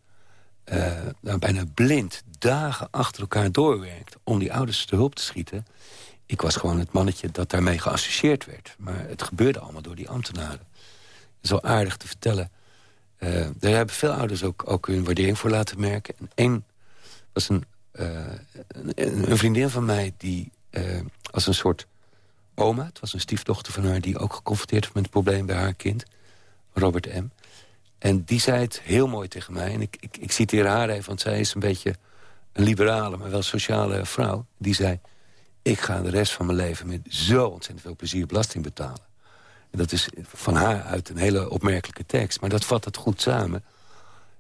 nou, bijna blind dagen achter elkaar doorwerkt... om die ouders te hulp te schieten. Ik was gewoon het mannetje dat daarmee geassocieerd werd. Maar het gebeurde allemaal door die ambtenaren. Het is wel aardig te vertellen. Eh, daar hebben veel ouders ook, ook hun waardering voor laten merken. En één was een, eh, een, vriendin van mij die eh, als een soort oma... het was een stiefdochter van haar die ook geconfronteerd werd met het probleem bij haar kind... Robert M. En die zei het heel mooi tegen mij. En ik, ik, ik citeer haar even, want zij is een beetje een liberale... maar wel sociale vrouw. Die zei, ik ga de rest van mijn leven met zo ontzettend veel plezier belasting betalen. Dat is van haar uit een hele opmerkelijke tekst. Maar dat vat het goed samen.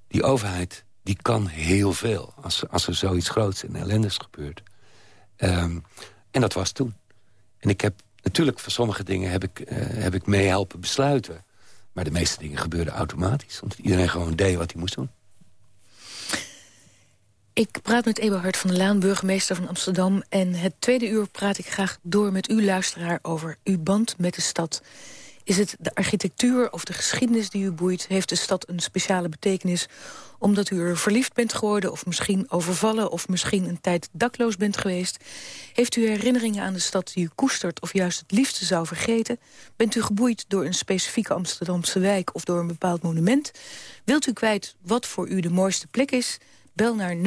Die overheid die kan heel veel als, als er zoiets groots en ellendigs gebeurt. Ehm, en dat was toen. En ik heb natuurlijk voor sommige dingen heb ik, uh, heb ik mee helpen besluiten. Maar de meeste dingen gebeurden automatisch. Omdat iedereen gewoon deed wat hij moest doen. Ik praat met Eberhard van der Laan, burgemeester van Amsterdam. En het tweede uur praat ik graag door met u, luisteraar... over uw band met de stad. Is het de architectuur of de geschiedenis die u boeit? Heeft de stad een speciale betekenis omdat u er verliefd bent geworden... of misschien overvallen of misschien een tijd dakloos bent geweest? Heeft u herinneringen aan de stad die u koestert... of juist het liefste zou vergeten? Bent u geboeid door een specifieke Amsterdamse wijk... of door een bepaald monument? Wilt u kwijt wat voor u de mooiste plek is... Bel naar 0800-1121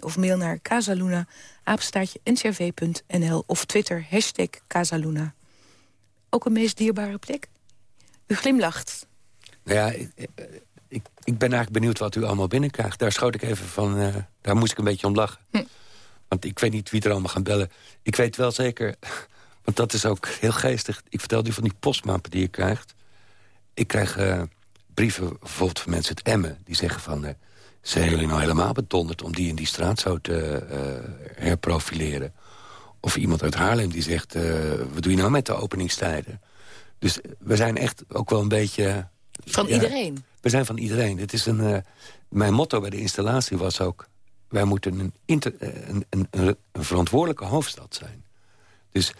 of mail naar Casaluna, apenstaartje ncrv.nl of Twitter, hashtag Casaluna. Ook een meest dierbare plek? U glimlacht. Nou ja, ik, ik, ik ben eigenlijk benieuwd wat u allemaal binnenkrijgt. Daar schoot ik even van, uh, daar moest ik een beetje om lachen. Hm. Want ik weet niet wie er allemaal gaan bellen. Ik weet wel zeker, want dat is ook heel geestig. Ik vertelde u van die postmappen die je krijgt. Ik krijg uh, brieven bijvoorbeeld van mensen uit Emmen... die zeggen van... Uh, zijn jullie nou helemaal bedonderd om die in die straat zo te herprofileren? Of iemand uit Haarlem die zegt, uh, wat doe je nou met de openingstijden? Dus we zijn echt ook wel een beetje... Van iedereen? We zijn van iedereen. Dit is een, uh, mijn motto bij de installatie was ook... wij moeten een, inter, een, een, een, verantwoordelijke hoofdstad zijn. Dus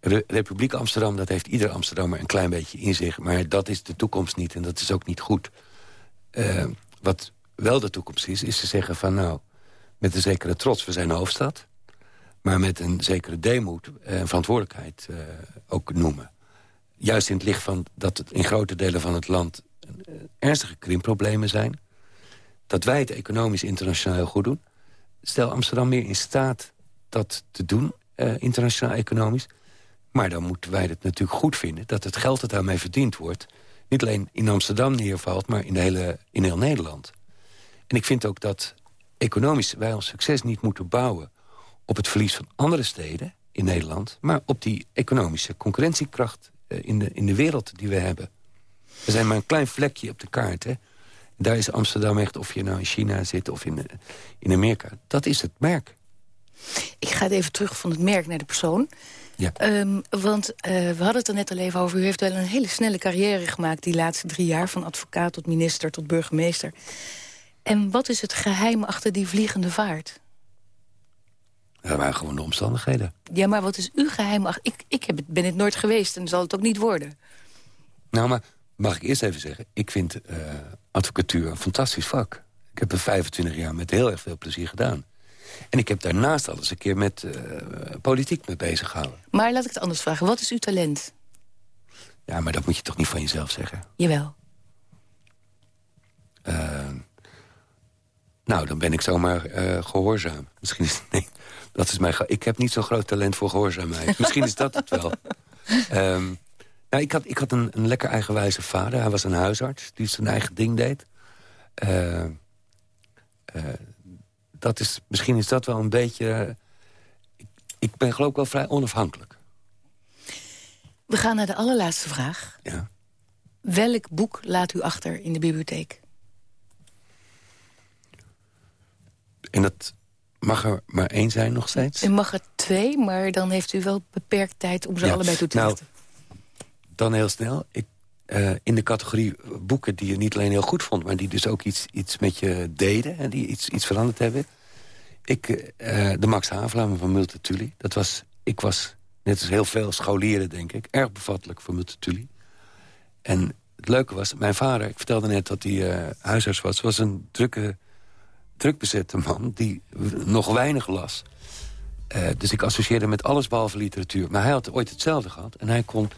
Re Republiek Amsterdam, dat heeft ieder Amsterdammer een klein beetje in zich. Maar dat is de toekomst niet en dat is ook niet goed. Uh, wat wel de toekomst is, is te zeggen van nou... met een zekere trots, we zijn een hoofdstad... maar met een zekere deemoed en verantwoordelijkheid uh, ook noemen. Juist in het licht van dat het in grote delen van het land... Uh, ernstige krimproblemen zijn. Dat wij het economisch internationaal goed doen. Stel Amsterdam meer in staat dat te doen, uh, internationaal economisch... Maar dan moeten wij het natuurlijk goed vinden... dat het geld dat daarmee verdiend wordt... niet alleen in Amsterdam neervalt, maar in, de hele, in heel Nederland. En ik vind ook dat economisch wij ons succes niet moeten bouwen... op het verlies van andere steden in Nederland... maar op die economische concurrentiekracht uh, in, de, in de wereld die we hebben. We zijn maar een klein vlekje op de kaart. Hè? Daar is Amsterdam echt, of je nou in China zit of in, in Amerika. Dat is het merk. Ik ga even terug van het merk naar de persoon. Ja. Um, want uh, we hadden het er net al even over. U heeft wel een hele snelle carrière gemaakt die laatste drie jaar. Van advocaat tot minister tot burgemeester. En wat is het geheim achter die vliegende vaart? Dat waren gewoon de omstandigheden. Ja, maar wat is uw geheim? Ik, ik heb het, ben het nooit geweest en zal het ook niet worden. Nou, maar mag ik eerst even zeggen... ik vind uh, advocatuur een fantastisch vak. Ik heb er 25 jaar met heel erg veel plezier gedaan. En ik heb daarnaast al eens een keer met uh, politiek mee bezig gehouden. Maar laat ik het anders vragen. Wat is uw talent? Ja, maar dat moet je toch niet van jezelf zeggen? Jawel. Uh, nou, dan ben ik zomaar uh, gehoorzaam. Misschien is nee, dat is mijn. Ik heb niet zo'n groot talent voor gehoorzaamheid. Misschien is dat het wel. Um, nou, ik had, ik had een, een lekker eigenwijze vader. Hij was een huisarts die zijn eigen ding deed. Uh, uh, dat is, misschien is dat wel een beetje... Ik, ik ben geloof ik wel vrij onafhankelijk. We gaan naar de allerlaatste vraag. Ja. Welk boek laat u achter in de bibliotheek? En dat mag er maar één zijn nog steeds? U mag er twee, maar dan heeft u wel beperkt tijd om ze ja. allebei toe te lichten. Nou, dan heel snel. Ik, uh, in de categorie boeken die je niet alleen heel goed vond... maar die dus ook iets, iets met je deden en die iets, iets veranderd hebben. Ik, uh, de Max Havelaar van Multatuli. Dat was, ik was, net als heel veel scholieren denk ik... erg bevattelijk voor Multatuli. En het leuke was, mijn vader... ik vertelde net dat hij uh, huisarts was... was een drukke drukbezette man die nog weinig las. Uh, dus ik associeerde met alles behalve literatuur. Maar hij had ooit hetzelfde gehad. En hij kon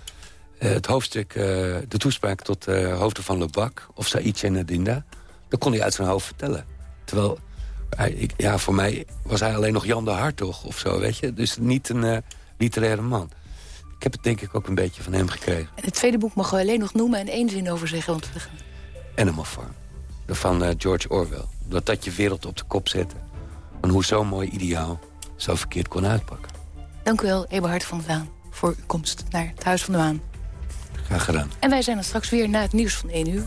uh, het hoofdstuk, uh, de toespraak tot hoofden van Lebak... of Saïdje en Dinda, dat kon hij uit zijn hoofd vertellen. Terwijl, hij, ik, ja, voor mij was hij alleen nog Jan de Hartog of zo, weet je. Dus niet een literaire man. Ik heb het denk ik ook een beetje van hem gekregen. En het tweede boek mogen we alleen nog noemen en één zin over zeggen. Want. Animal Farm, van George Orwell dat dat je wereld op de kop zette. Van hoe zo'n mooi ideaal zo verkeerd kon uitpakken. Dank u wel, Eberhard van der Laan. voor uw komst naar het Huis van de Maan. Graag gedaan. En wij zijn er straks weer na het nieuws van 1 uur.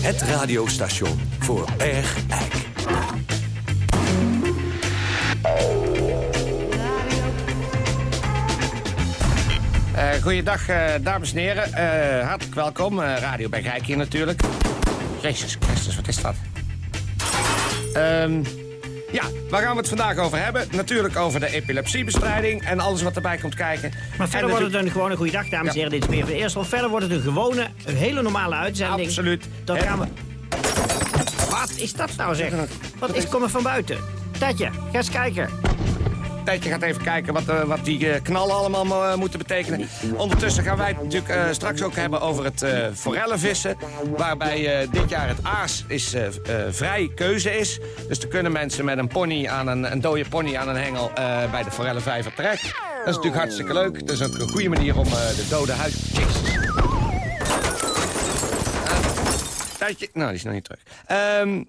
Het radiostation voor Bergijk. Uh, goeiedag, uh, dames en heren. Uh, hartelijk welkom. Radio Bergijk hier natuurlijk. Jezus Christus, wat is dat? Um, ja, waar gaan we het vandaag over hebben? Natuurlijk over de epilepsiebestrijding en alles wat erbij komt kijken. Maar verder wordt het een gewone goeiedag, dames en heren. Dit is meer voor eerst. Verder wordt het een gewone, een hele normale uitzending. Absoluut. Dan gaan we... Wat is dat nou zeg? Wat is komen van buiten? Tatje, ga eens kijken. Tijdje gaat even kijken wat, uh, wat die uh, knallen allemaal uh, moeten betekenen. Ondertussen gaan wij het natuurlijk straks ook hebben over het forellenvissen. Waarbij dit jaar het aas is, vrij keuze is. Dus er kunnen mensen met een pony aan een, een dode pony aan een hengel bij de forellenvijver terecht. Dat is natuurlijk hartstikke leuk. Dat is ook een goede manier om de dode huis... Jezus. Tijdje... Nou, die is nog niet terug. Um,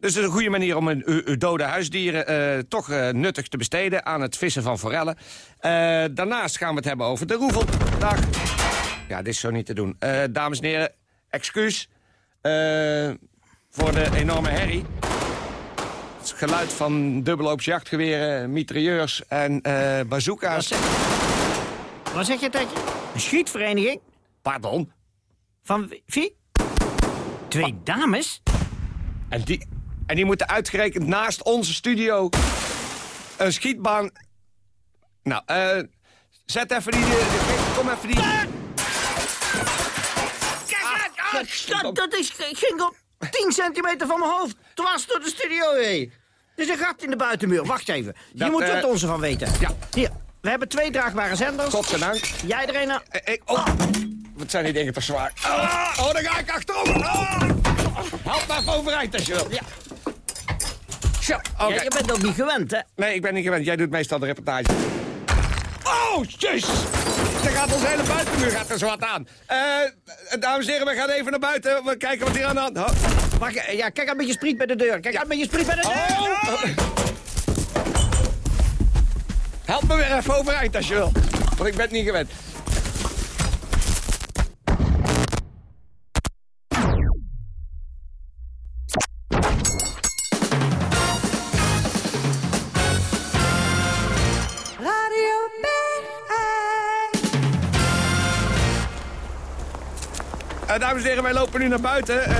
dus het is een goede manier om een, uw, uw dode huisdieren uh, toch uh, nuttig te besteden aan het vissen van forellen. Uh, daarnaast gaan we het hebben over de roeveldag. Ja, dit is zo niet te doen. dames en heren, excuus voor de enorme herrie. Het geluid van dubbeloops jachtgeweren, mitrailleurs en bazooka's. Wat zeg, Wat zeg je, Tetje? Een schietvereniging? Pardon? Van wie? Twee dames? En die, en die moeten uitgerekend naast onze studio een schietbaan... Nou, eh... zet even die... kom even die... Kijk, ah, dat, dat is, ging op 10 centimeter van mijn hoofd. Dwars door de studio heen. Er is een gat in de buitenmuur. Wacht even. Dat, moet eh, het onze van weten. Ja. Hier, we hebben twee draagbare zenders. Godzijdank. Jij er een aan. Eh, eh, oh. Wat zijn die dingen toch zwaar? Oh, oh dan ga ik achterover. Oh. Help maar even overeind als je wil. Ja. Zo. Ja, je bent ook niet gewend, hè? Nee, ik ben niet gewend. Jij doet meestal de reportage. Oh, jezus! Er gaat onze hele buitenmuur gaat er zwart aan. Eh, dames en heren, we gaan even naar buiten. We kijken wat hier aan de hand... Oh. Wacht, eh, ja, kijk uit met je spriet bij de deur. Kijk uit met je spriet bij de deur. Oh. Help me weer even overeind als je wil. Want ik ben het niet gewend. Dames en heren, wij lopen nu naar buiten. Uh,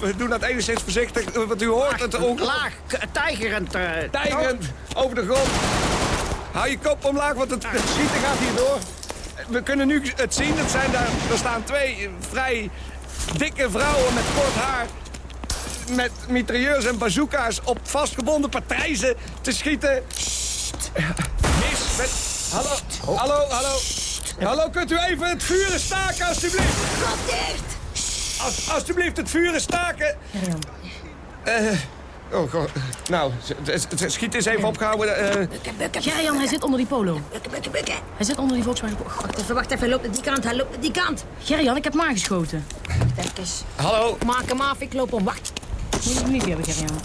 we, doen dat enigszins voorzichtig, want u hoort het ook. Laag, tijgerend. Uh, tijgerend, over de grond. Hou je kop omlaag, want het, het schieten gaat hier door. We kunnen nu het zien, het zijn daar, er staan twee vrij dikke vrouwen met kort haar... met mitrailleurs en bazooka's op vastgebonden patrijzen te schieten. Mis met... Hallo, hallo, hallo. Hallo, kunt u even het vuren staken, alstublieft? Gat dicht! Als, alstublieft, het vuren staken. Uh, oh, god. Nou, het, schiet is even opgehouden. Uh. Gerjan, hij zit onder die polo. Bukken, bukken, bukken. Hij zit onder die Volkswagen Polo. Wacht even, wacht even. Hij loopt naar die kant, hij loopt naar die kant. Gerjan, ik heb maar geschoten. Kijk eens. Hallo. Maak hem af, ik loop om. Wacht. Moet je hem niet hebben, Gerjan.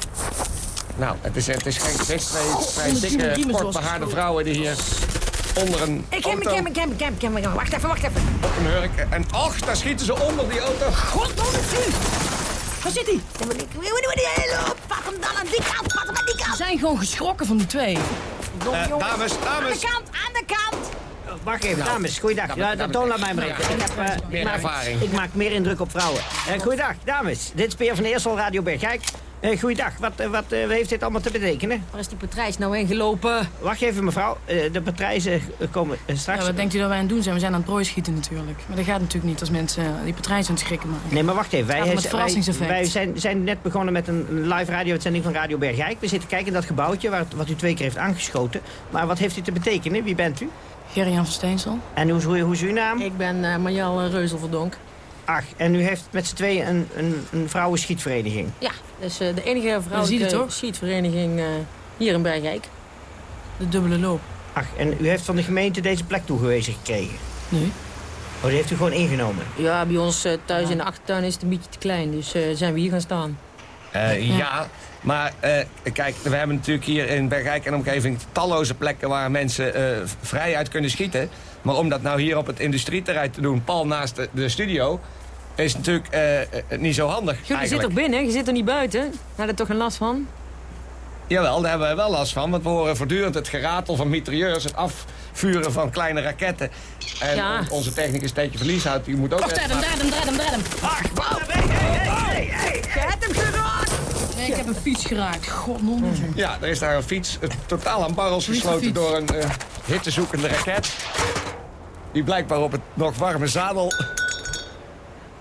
Nou, het is, het is geen gezicht. Twee, twee dikke, kort behaarde vrouwen die hier onder een Ik heb, ik auto heb, ik heb, ik heb, ik heb, ik heb. Wacht even, wacht even. op een hurk. En och, daar schieten ze onder die auto. God, wat is u? Waar zit hij? Ja, maar ik- Wie moet die hele op? Pak hem dan aan die kant, pak hem aan die Ze kant. zijn gewoon geschrokken van die twee. Eh, dames, Aan de dames. kant, aan de kant. Wacht even, dames. Goeiedag. dames, Ja, de dames. toon laat mij maar even. Ik, heb, eh, Meer ik maak- ervaring. Ik maak meer indruk op vrouwen. Eh, goeiedag, dames. Dit is Peer van Eersel, Radio Bergijk. Eh, goeiedag, wat, eh, wat eh, heeft dit allemaal te betekenen? Waar is die patrijs nou heen gelopen? Wacht even mevrouw, Eh, de patrijzen komen straks. Ja, wat denkt u dat wij aan het doen zijn? We zijn aan het prooi schieten natuurlijk. Maar dat gaat natuurlijk niet als mensen die patrijs aan het schrikken maken. Nee, maar wacht even. Wij, het wij, verrassingseffect. wij zijn, zijn net begonnen met een live radio-uitzending van Radio Bergijk. We zitten kijken in dat gebouwtje waar, wat u twee keer heeft aangeschoten. Maar wat heeft dit te betekenen? Wie bent u? Gerry-Jan van Steensel. En hoe, is- hoe, hoe is uw naam? Ik ben uh, Marjal uh, Reuzelverdonk. Ach, en u heeft met z'n tweeën een, een, een vrouwenschietvereniging? Ja, dus uh, de enige vrouwelijke schietvereniging uh, hier in Bergijk. De dubbele loop. Ach, en u heeft van de gemeente deze plek toegewezen gekregen? Nee. Oh, die heeft u gewoon ingenomen? Ja, bij ons uh, thuis ja. in de achtertuin is het een beetje te klein, dus uh, zijn we hier gaan staan. Uh, ja. ja. maar uh, kijk, we hebben natuurlijk hier in Bergijk en omgeving talloze plekken waar mensen uh, vrij uit kunnen schieten. Maar om dat nou hier op het industrieterrein te doen, pal naast de, de studio, is natuurlijk niet zo handig. Je zit toch binnen, je zit er niet buiten? Had er toch geen last van? Jawel, daar hebben we wel last van. Want we horen voortdurend het geratel van mitrailleurs, het afvuren van kleine raketten. En ja. onze technicus Teetje Verlies houdt, die moet ook... Wacht, red hem, red hem, red hem, red hem. Wacht, wacht, hey, hey, hey, hey. Je hebt hem geraakt! Nee, ik heb een fiets geraakt. God. Ja, er is daar een fiets uh, totaal aan barrels gesloten door een uh, hittezoekende raket. Die blijkbaar op het nog warme zadel...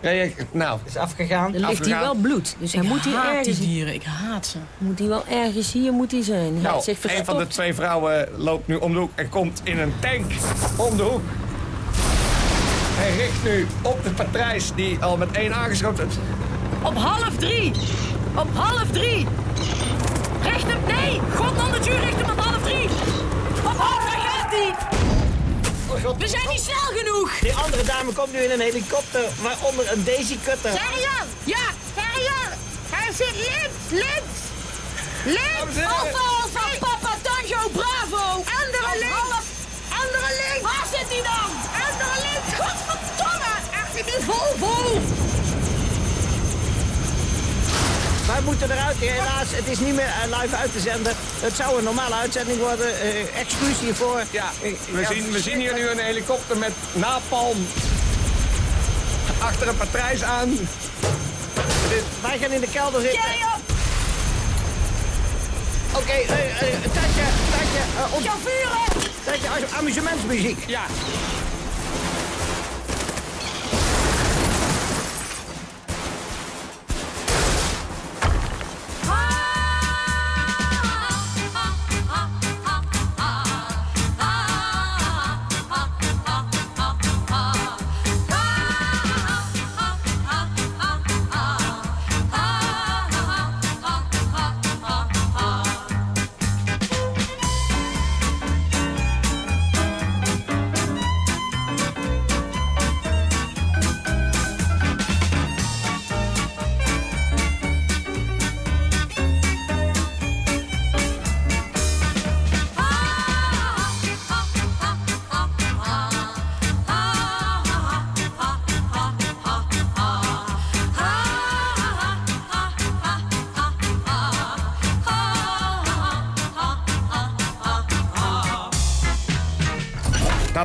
Ja, nou, is afgegaan. Er ligt afgegaan. hier wel bloed, dus ik hij moet hier haat ergens... die dieren, ik haat ze. Moet hij wel ergens hier moet hij zijn. Hij Nou, zich een van de twee vrouwen loopt nu om de hoek en komt in een tank om de hoek. Hij richt nu op de patrijs die al met één aangeschoten is. Op half drie! Op half drie! Recht hem, nee! God dan de richt hem op half drie! Op half, hij! We zijn niet snel genoeg! Die andere dame komt nu in een helikopter, waaronder een Daisy Cutter. Serieus? Ja, serieus! Hij zit links, links! Links! Alfa, Alfa, Papa, Tango, Bravo! Andere links! Andere links! Waar zit hij dan? Andere links! Godverdomme! Achter die Volvo! Wij moeten eruit, helaas. Het is niet meer uh, live uit te zenden. Het zou een normale uitzending worden. Uh, excuus hiervoor. Ja, we, ja. Zien, we zien hier nu een helikopter met napalm achter een patrijs aan. Dit... Wij gaan in de kelder zitten. Oké, okay, uh, Tatje, Tatje. Op... vuren! Tatje, amusementsmuziek. Ja.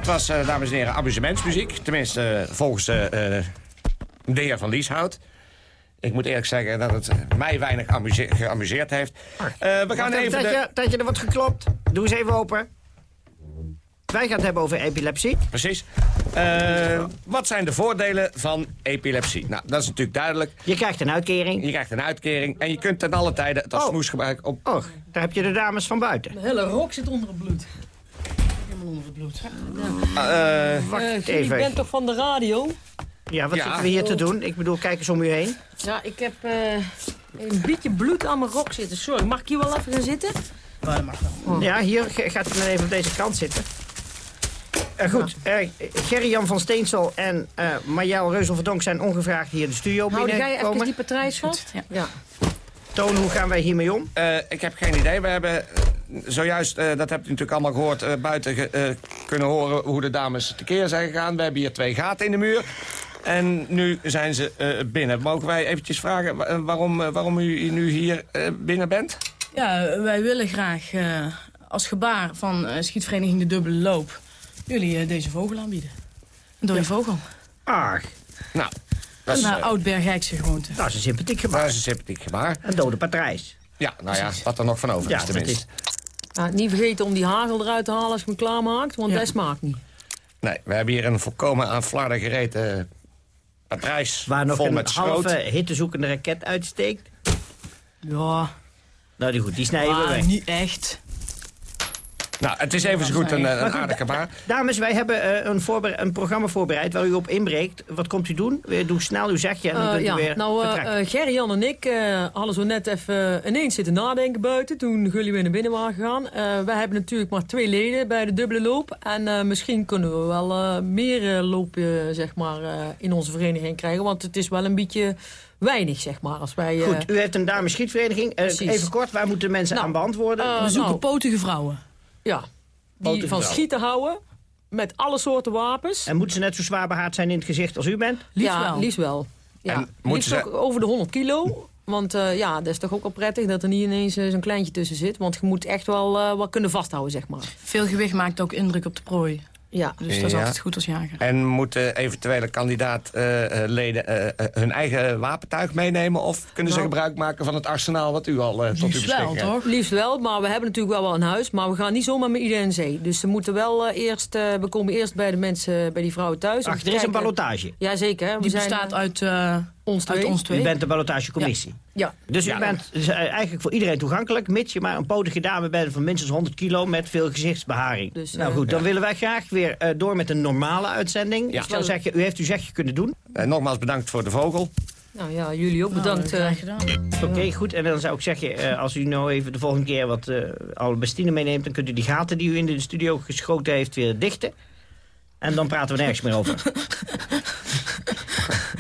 Dat was, uh, dames en heren, amusementsmuziek. Tenminste, uh, volgens uh, de heer van Lieshout. Ik moet eerlijk zeggen dat het mij weinig geamuseerd heeft. we gaan even... Dat, de... je, dat je er wordt geklopt. Doe eens even open. Wij gaan het hebben over epilepsie. Precies. wat zijn de voordelen van epilepsie? Nou, dat is natuurlijk duidelijk. Je krijgt een uitkering. Je krijgt een uitkering. En je kunt ten alle tijden het als oh. smoes gebruiken op... Och, daar heb je de dames van buiten. De hele rok zit onder het bloed. Onder het bloed. Ja. Uh, Wacht uh, even. Je bent toch van de radio? Ja, wat Ja. zitten we hier te doen? Ik bedoel, kijk eens om u heen. Ja, ik heb uh, een beetje bloed aan mijn rok zitten. Sorry, mag ik hier wel even gaan zitten? Ja, dat mag wel. Ja, hier gaat u dan even op deze kant zitten. Eh, goed, eh, Gerry-Jan van Steensel en eh Marjel Reuzel-Verdonk zijn ongevraagd hier de studio Hou jij even die patrijs vast? Ja. ja. Toon, hoe gaan wij hiermee om? Uh, ik heb geen idee. We hebben uh, zojuist, uh, dat hebt u natuurlijk allemaal gehoord... uh, buiten ge, kunnen horen hoe de dames tekeer zijn gegaan. We hebben hier twee gaten in de muur. En nu zijn ze binnen. Mogen wij eventjes vragen waarom, waarom u nu hier binnen bent? Ja, wij willen graag als gebaar van schietvereniging De Dubbele Loop... jullie deze vogel aanbieden. Een dode Ja. vogel. Ach. Nou, Dat is, Een eh, uh, oud-Bergijkse gewoonte. Dat is een sympathiek gebaar. Dat is een sympathiek gebaar. Een dode patrijs. Ja, nou ja, wat er nog van over Ja, is tenminste. Ja, niet vergeten om die hagel eruit te halen als je hem klaarmaakt, want Ja. dat smaakt niet. Nee, we hebben hier een volkomen aan flarden gereten patrijs. Waar nog vol een met schroot. halve hittezoekende raket uitsteekt. Ja, Nou, die goed, die snijden we weg. niet echt. Nou, het is even zo goed een, eh, een aardig gebaar. Dames, wij hebben eh, een, een programma voorbereid waar u op inbreekt. Wat komt u doen? We Doe snel uw zegje en dan Eh, kunt u ja, weer nou, eh, eh, Gerry-Jan en ik eh, hadden zo net even ineens zitten nadenken buiten... toen jullie weer naar binnen waren gegaan. Eh, wij hebben natuurlijk maar twee leden bij de dubbele loop. En eh, misschien kunnen we wel eh, meer eh, lopen zeg maar, eh, in onze vereniging krijgen. Want het is wel een beetje weinig, zeg maar. Als wij, eh, Goed, u heeft een dames schietvereniging. Eh, Precies. even kort, waar moeten mensen Nou, aan beantwoorden? eh, We zoeken nou, potige vrouwen. Ja, die van vrouw. schieten houden... met alle soorten wapens. en moeten ze net zo zwaar behaard zijn in het gezicht als u bent? Liefst ja, wel. liefst wel. Ja, liefst ze- ook over de 100 kilo. Want eh, ja, dat is toch ook wel prettig dat er niet ineens eh, zo'n kleintje tussen zit. Want je moet echt wel eh, wat kunnen vasthouden, zeg maar. Veel gewicht maakt ook indruk op de prooi. Ja, Dus dat is Ja. altijd goed als jager. En moeten eventuele kandidaatleden eh, eh, hun eigen wapentuig meenemen... of kunnen ze Nou. gebruik maken van het arsenaal wat u al eh, tot uw Liefst wel, beschikking hebt? toch? Liefst wel, maar we hebben natuurlijk wel wel een huis. Maar we gaan niet zomaar met iedereen in zee. Dus ze moeten wel eh, eerst... eh, we komen eerst bij de mensen, bij die vrouwen thuis. Ach, er is een ballotage. Jazeker. Die zijn, bestaat eh, uit, ons uit twee. ons twee. U bent de ballotagecommissie. Ja. Dus u Ja. bent dus, eh, eigenlijk voor iedereen toegankelijk... mits je maar een potige dame bent van minstens 100 kilo... met veel gezichtsbeharing. Dus, nou eh, goed, dan willen wij graag weer eh, door met een normale uitzending. Ja. Ik zou zeggen, u heeft uw zegje kunnen doen. Eh, nogmaals bedankt voor de vogel. Nou ja, jullie ook Nou, bedankt. gedaan. Oké, goed. En dan zou ik zeggen, eh, als u nou even de volgende keer wat eh Albestine meeneemt... dan kunt u die gaten die u in de studio geschoten heeft weer dichten. En dan praten we nergens meer over.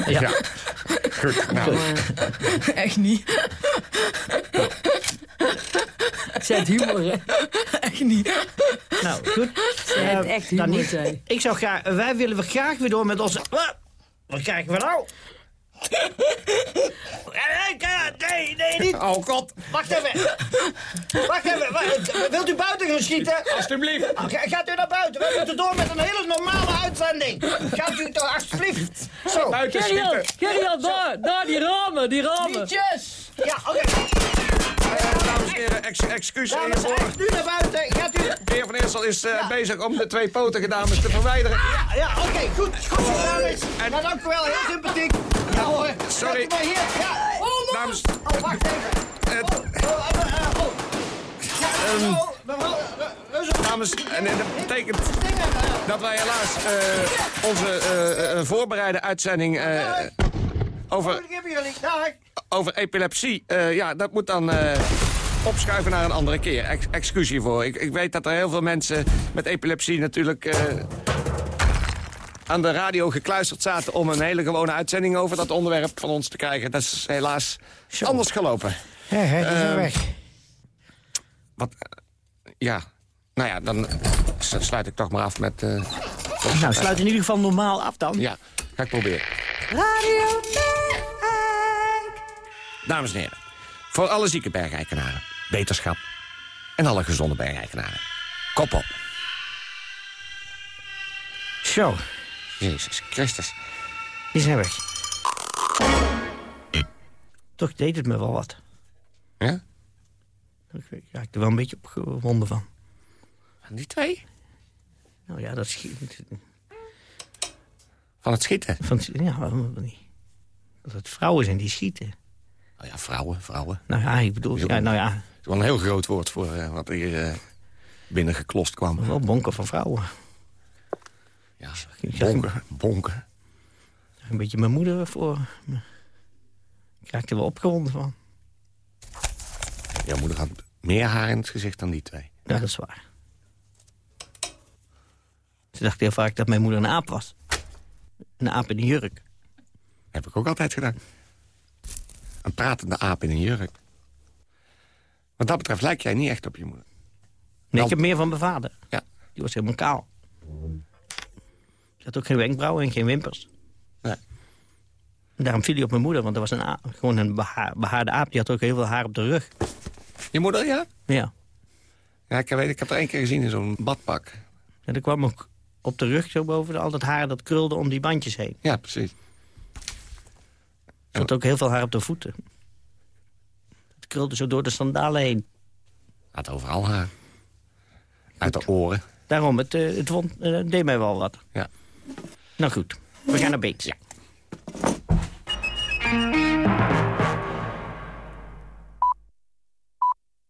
ja. Nou, Echt niet. Zet humor, hè? Echt niet. Nou, goed. Zet Eh, echt dan humor, niet. zei. Ik zou graag, wij willen graag weer door met onze... Ah, Wat krijgen we nou? Nee, nee, nee, niet. oh god, Wacht even. Wacht even. Wilt u buiten gaan schieten? alsjeblieft. Ga- Gaat u naar buiten? We moeten door met een hele normale uitzending. Gaat u toch alsjeblieft. Zo. Buiten schieten. Gerry-Jan, daar, daar, die ramen, die ramen. Liedjes! Ja, oké. Dames en heren, ex excuus Dames, nu naar buiten. Gaat u... De heer Van Eersel is eh, bezig om de twee potige dames te verwijderen. Ja, ja oké, goed. Goed, dames. En dan dank u wel, heel sympathiek. Ja hoor. Sorry. Maar hier. Ja. Oh, Dames, Oh, wacht even. Oh, eh, oh. Ja, Ehm. oh, mevrouw, eh, Reuze- dames, en eh, dat betekent dat wij helaas eh, onze voorbereide uitzending eh, over, epilepsie, eh, ja, dat moet dan eh, opschuiven naar een andere keer. Ex excuus hiervoor. Ik, ik weet dat er heel veel mensen met epilepsie natuurlijk eh, aan de radio gekluisterd zaten... om een hele gewone uitzending over dat onderwerp van ons te krijgen. Dat is helaas anders gelopen. Ja, die zijn Ehm, weg. Wat, ja, nou ja, dan sluit ik toch maar af met... eh, Nou, sluit in ieder geval normaal af dan. Ja, ga ik proberen. Radio Dames en heren, voor alle zieke bergeikenaren, beterschap en alle gezonde bergeikenaren. Kop op. Zo, Jezus Christus. die zijn weg. Toch deed het me wel wat. Ja? Ik raakte er wel een beetje opgewonden van. Van die twee? Nou ja, dat schiet... Van het schieten? Van, ja, waarom niet? Dat het vrouwen zijn die schieten. Oh ja, vrouwen, vrouwen. Nou ja, ik bedoel... Ja, nou ja, Het is wel een heel groot woord voor eh, wat hier eh binnen geklost kwam. wel bonken van vrouwen. Ja, bonken, bonken. een beetje mijn moeder voor... Ik raakte er wel opgewonden van. Jouw moeder had meer haar in het gezicht dan die twee. Ja, dat is waar. Ze dacht heel vaak dat mijn moeder een aap was. Een aap in een jurk. Heb ik ook altijd gedaan. Een pratende aap in een jurk. Wat dat betreft lijk jij niet echt op je moeder. Nee, ik heb meer van mijn vader. Ja. Die was helemaal kaal. Ze had ook geen wenkbrauwen en geen wimpers. Nee. En daarom viel hij op mijn moeder, want dat was een aap, gewoon een beha behaarde aap. Die had ook heel veel haar op de rug. Je moeder, ja? Ja. Ja, ik weet, ik heb er één keer gezien in zo'n badpak. En er kwam ook op de rug zo boven al dat haar dat krulde om die bandjes heen. Ja, precies. Er zat ook heel veel haar op de voeten. Het krulde zo door de sandalen heen. Had overal haar. Uit de oren. Daarom, het, eh, het wond, eh, deed mij wel wat. Ja. Nou goed, we gaan naar Beeks. Ja.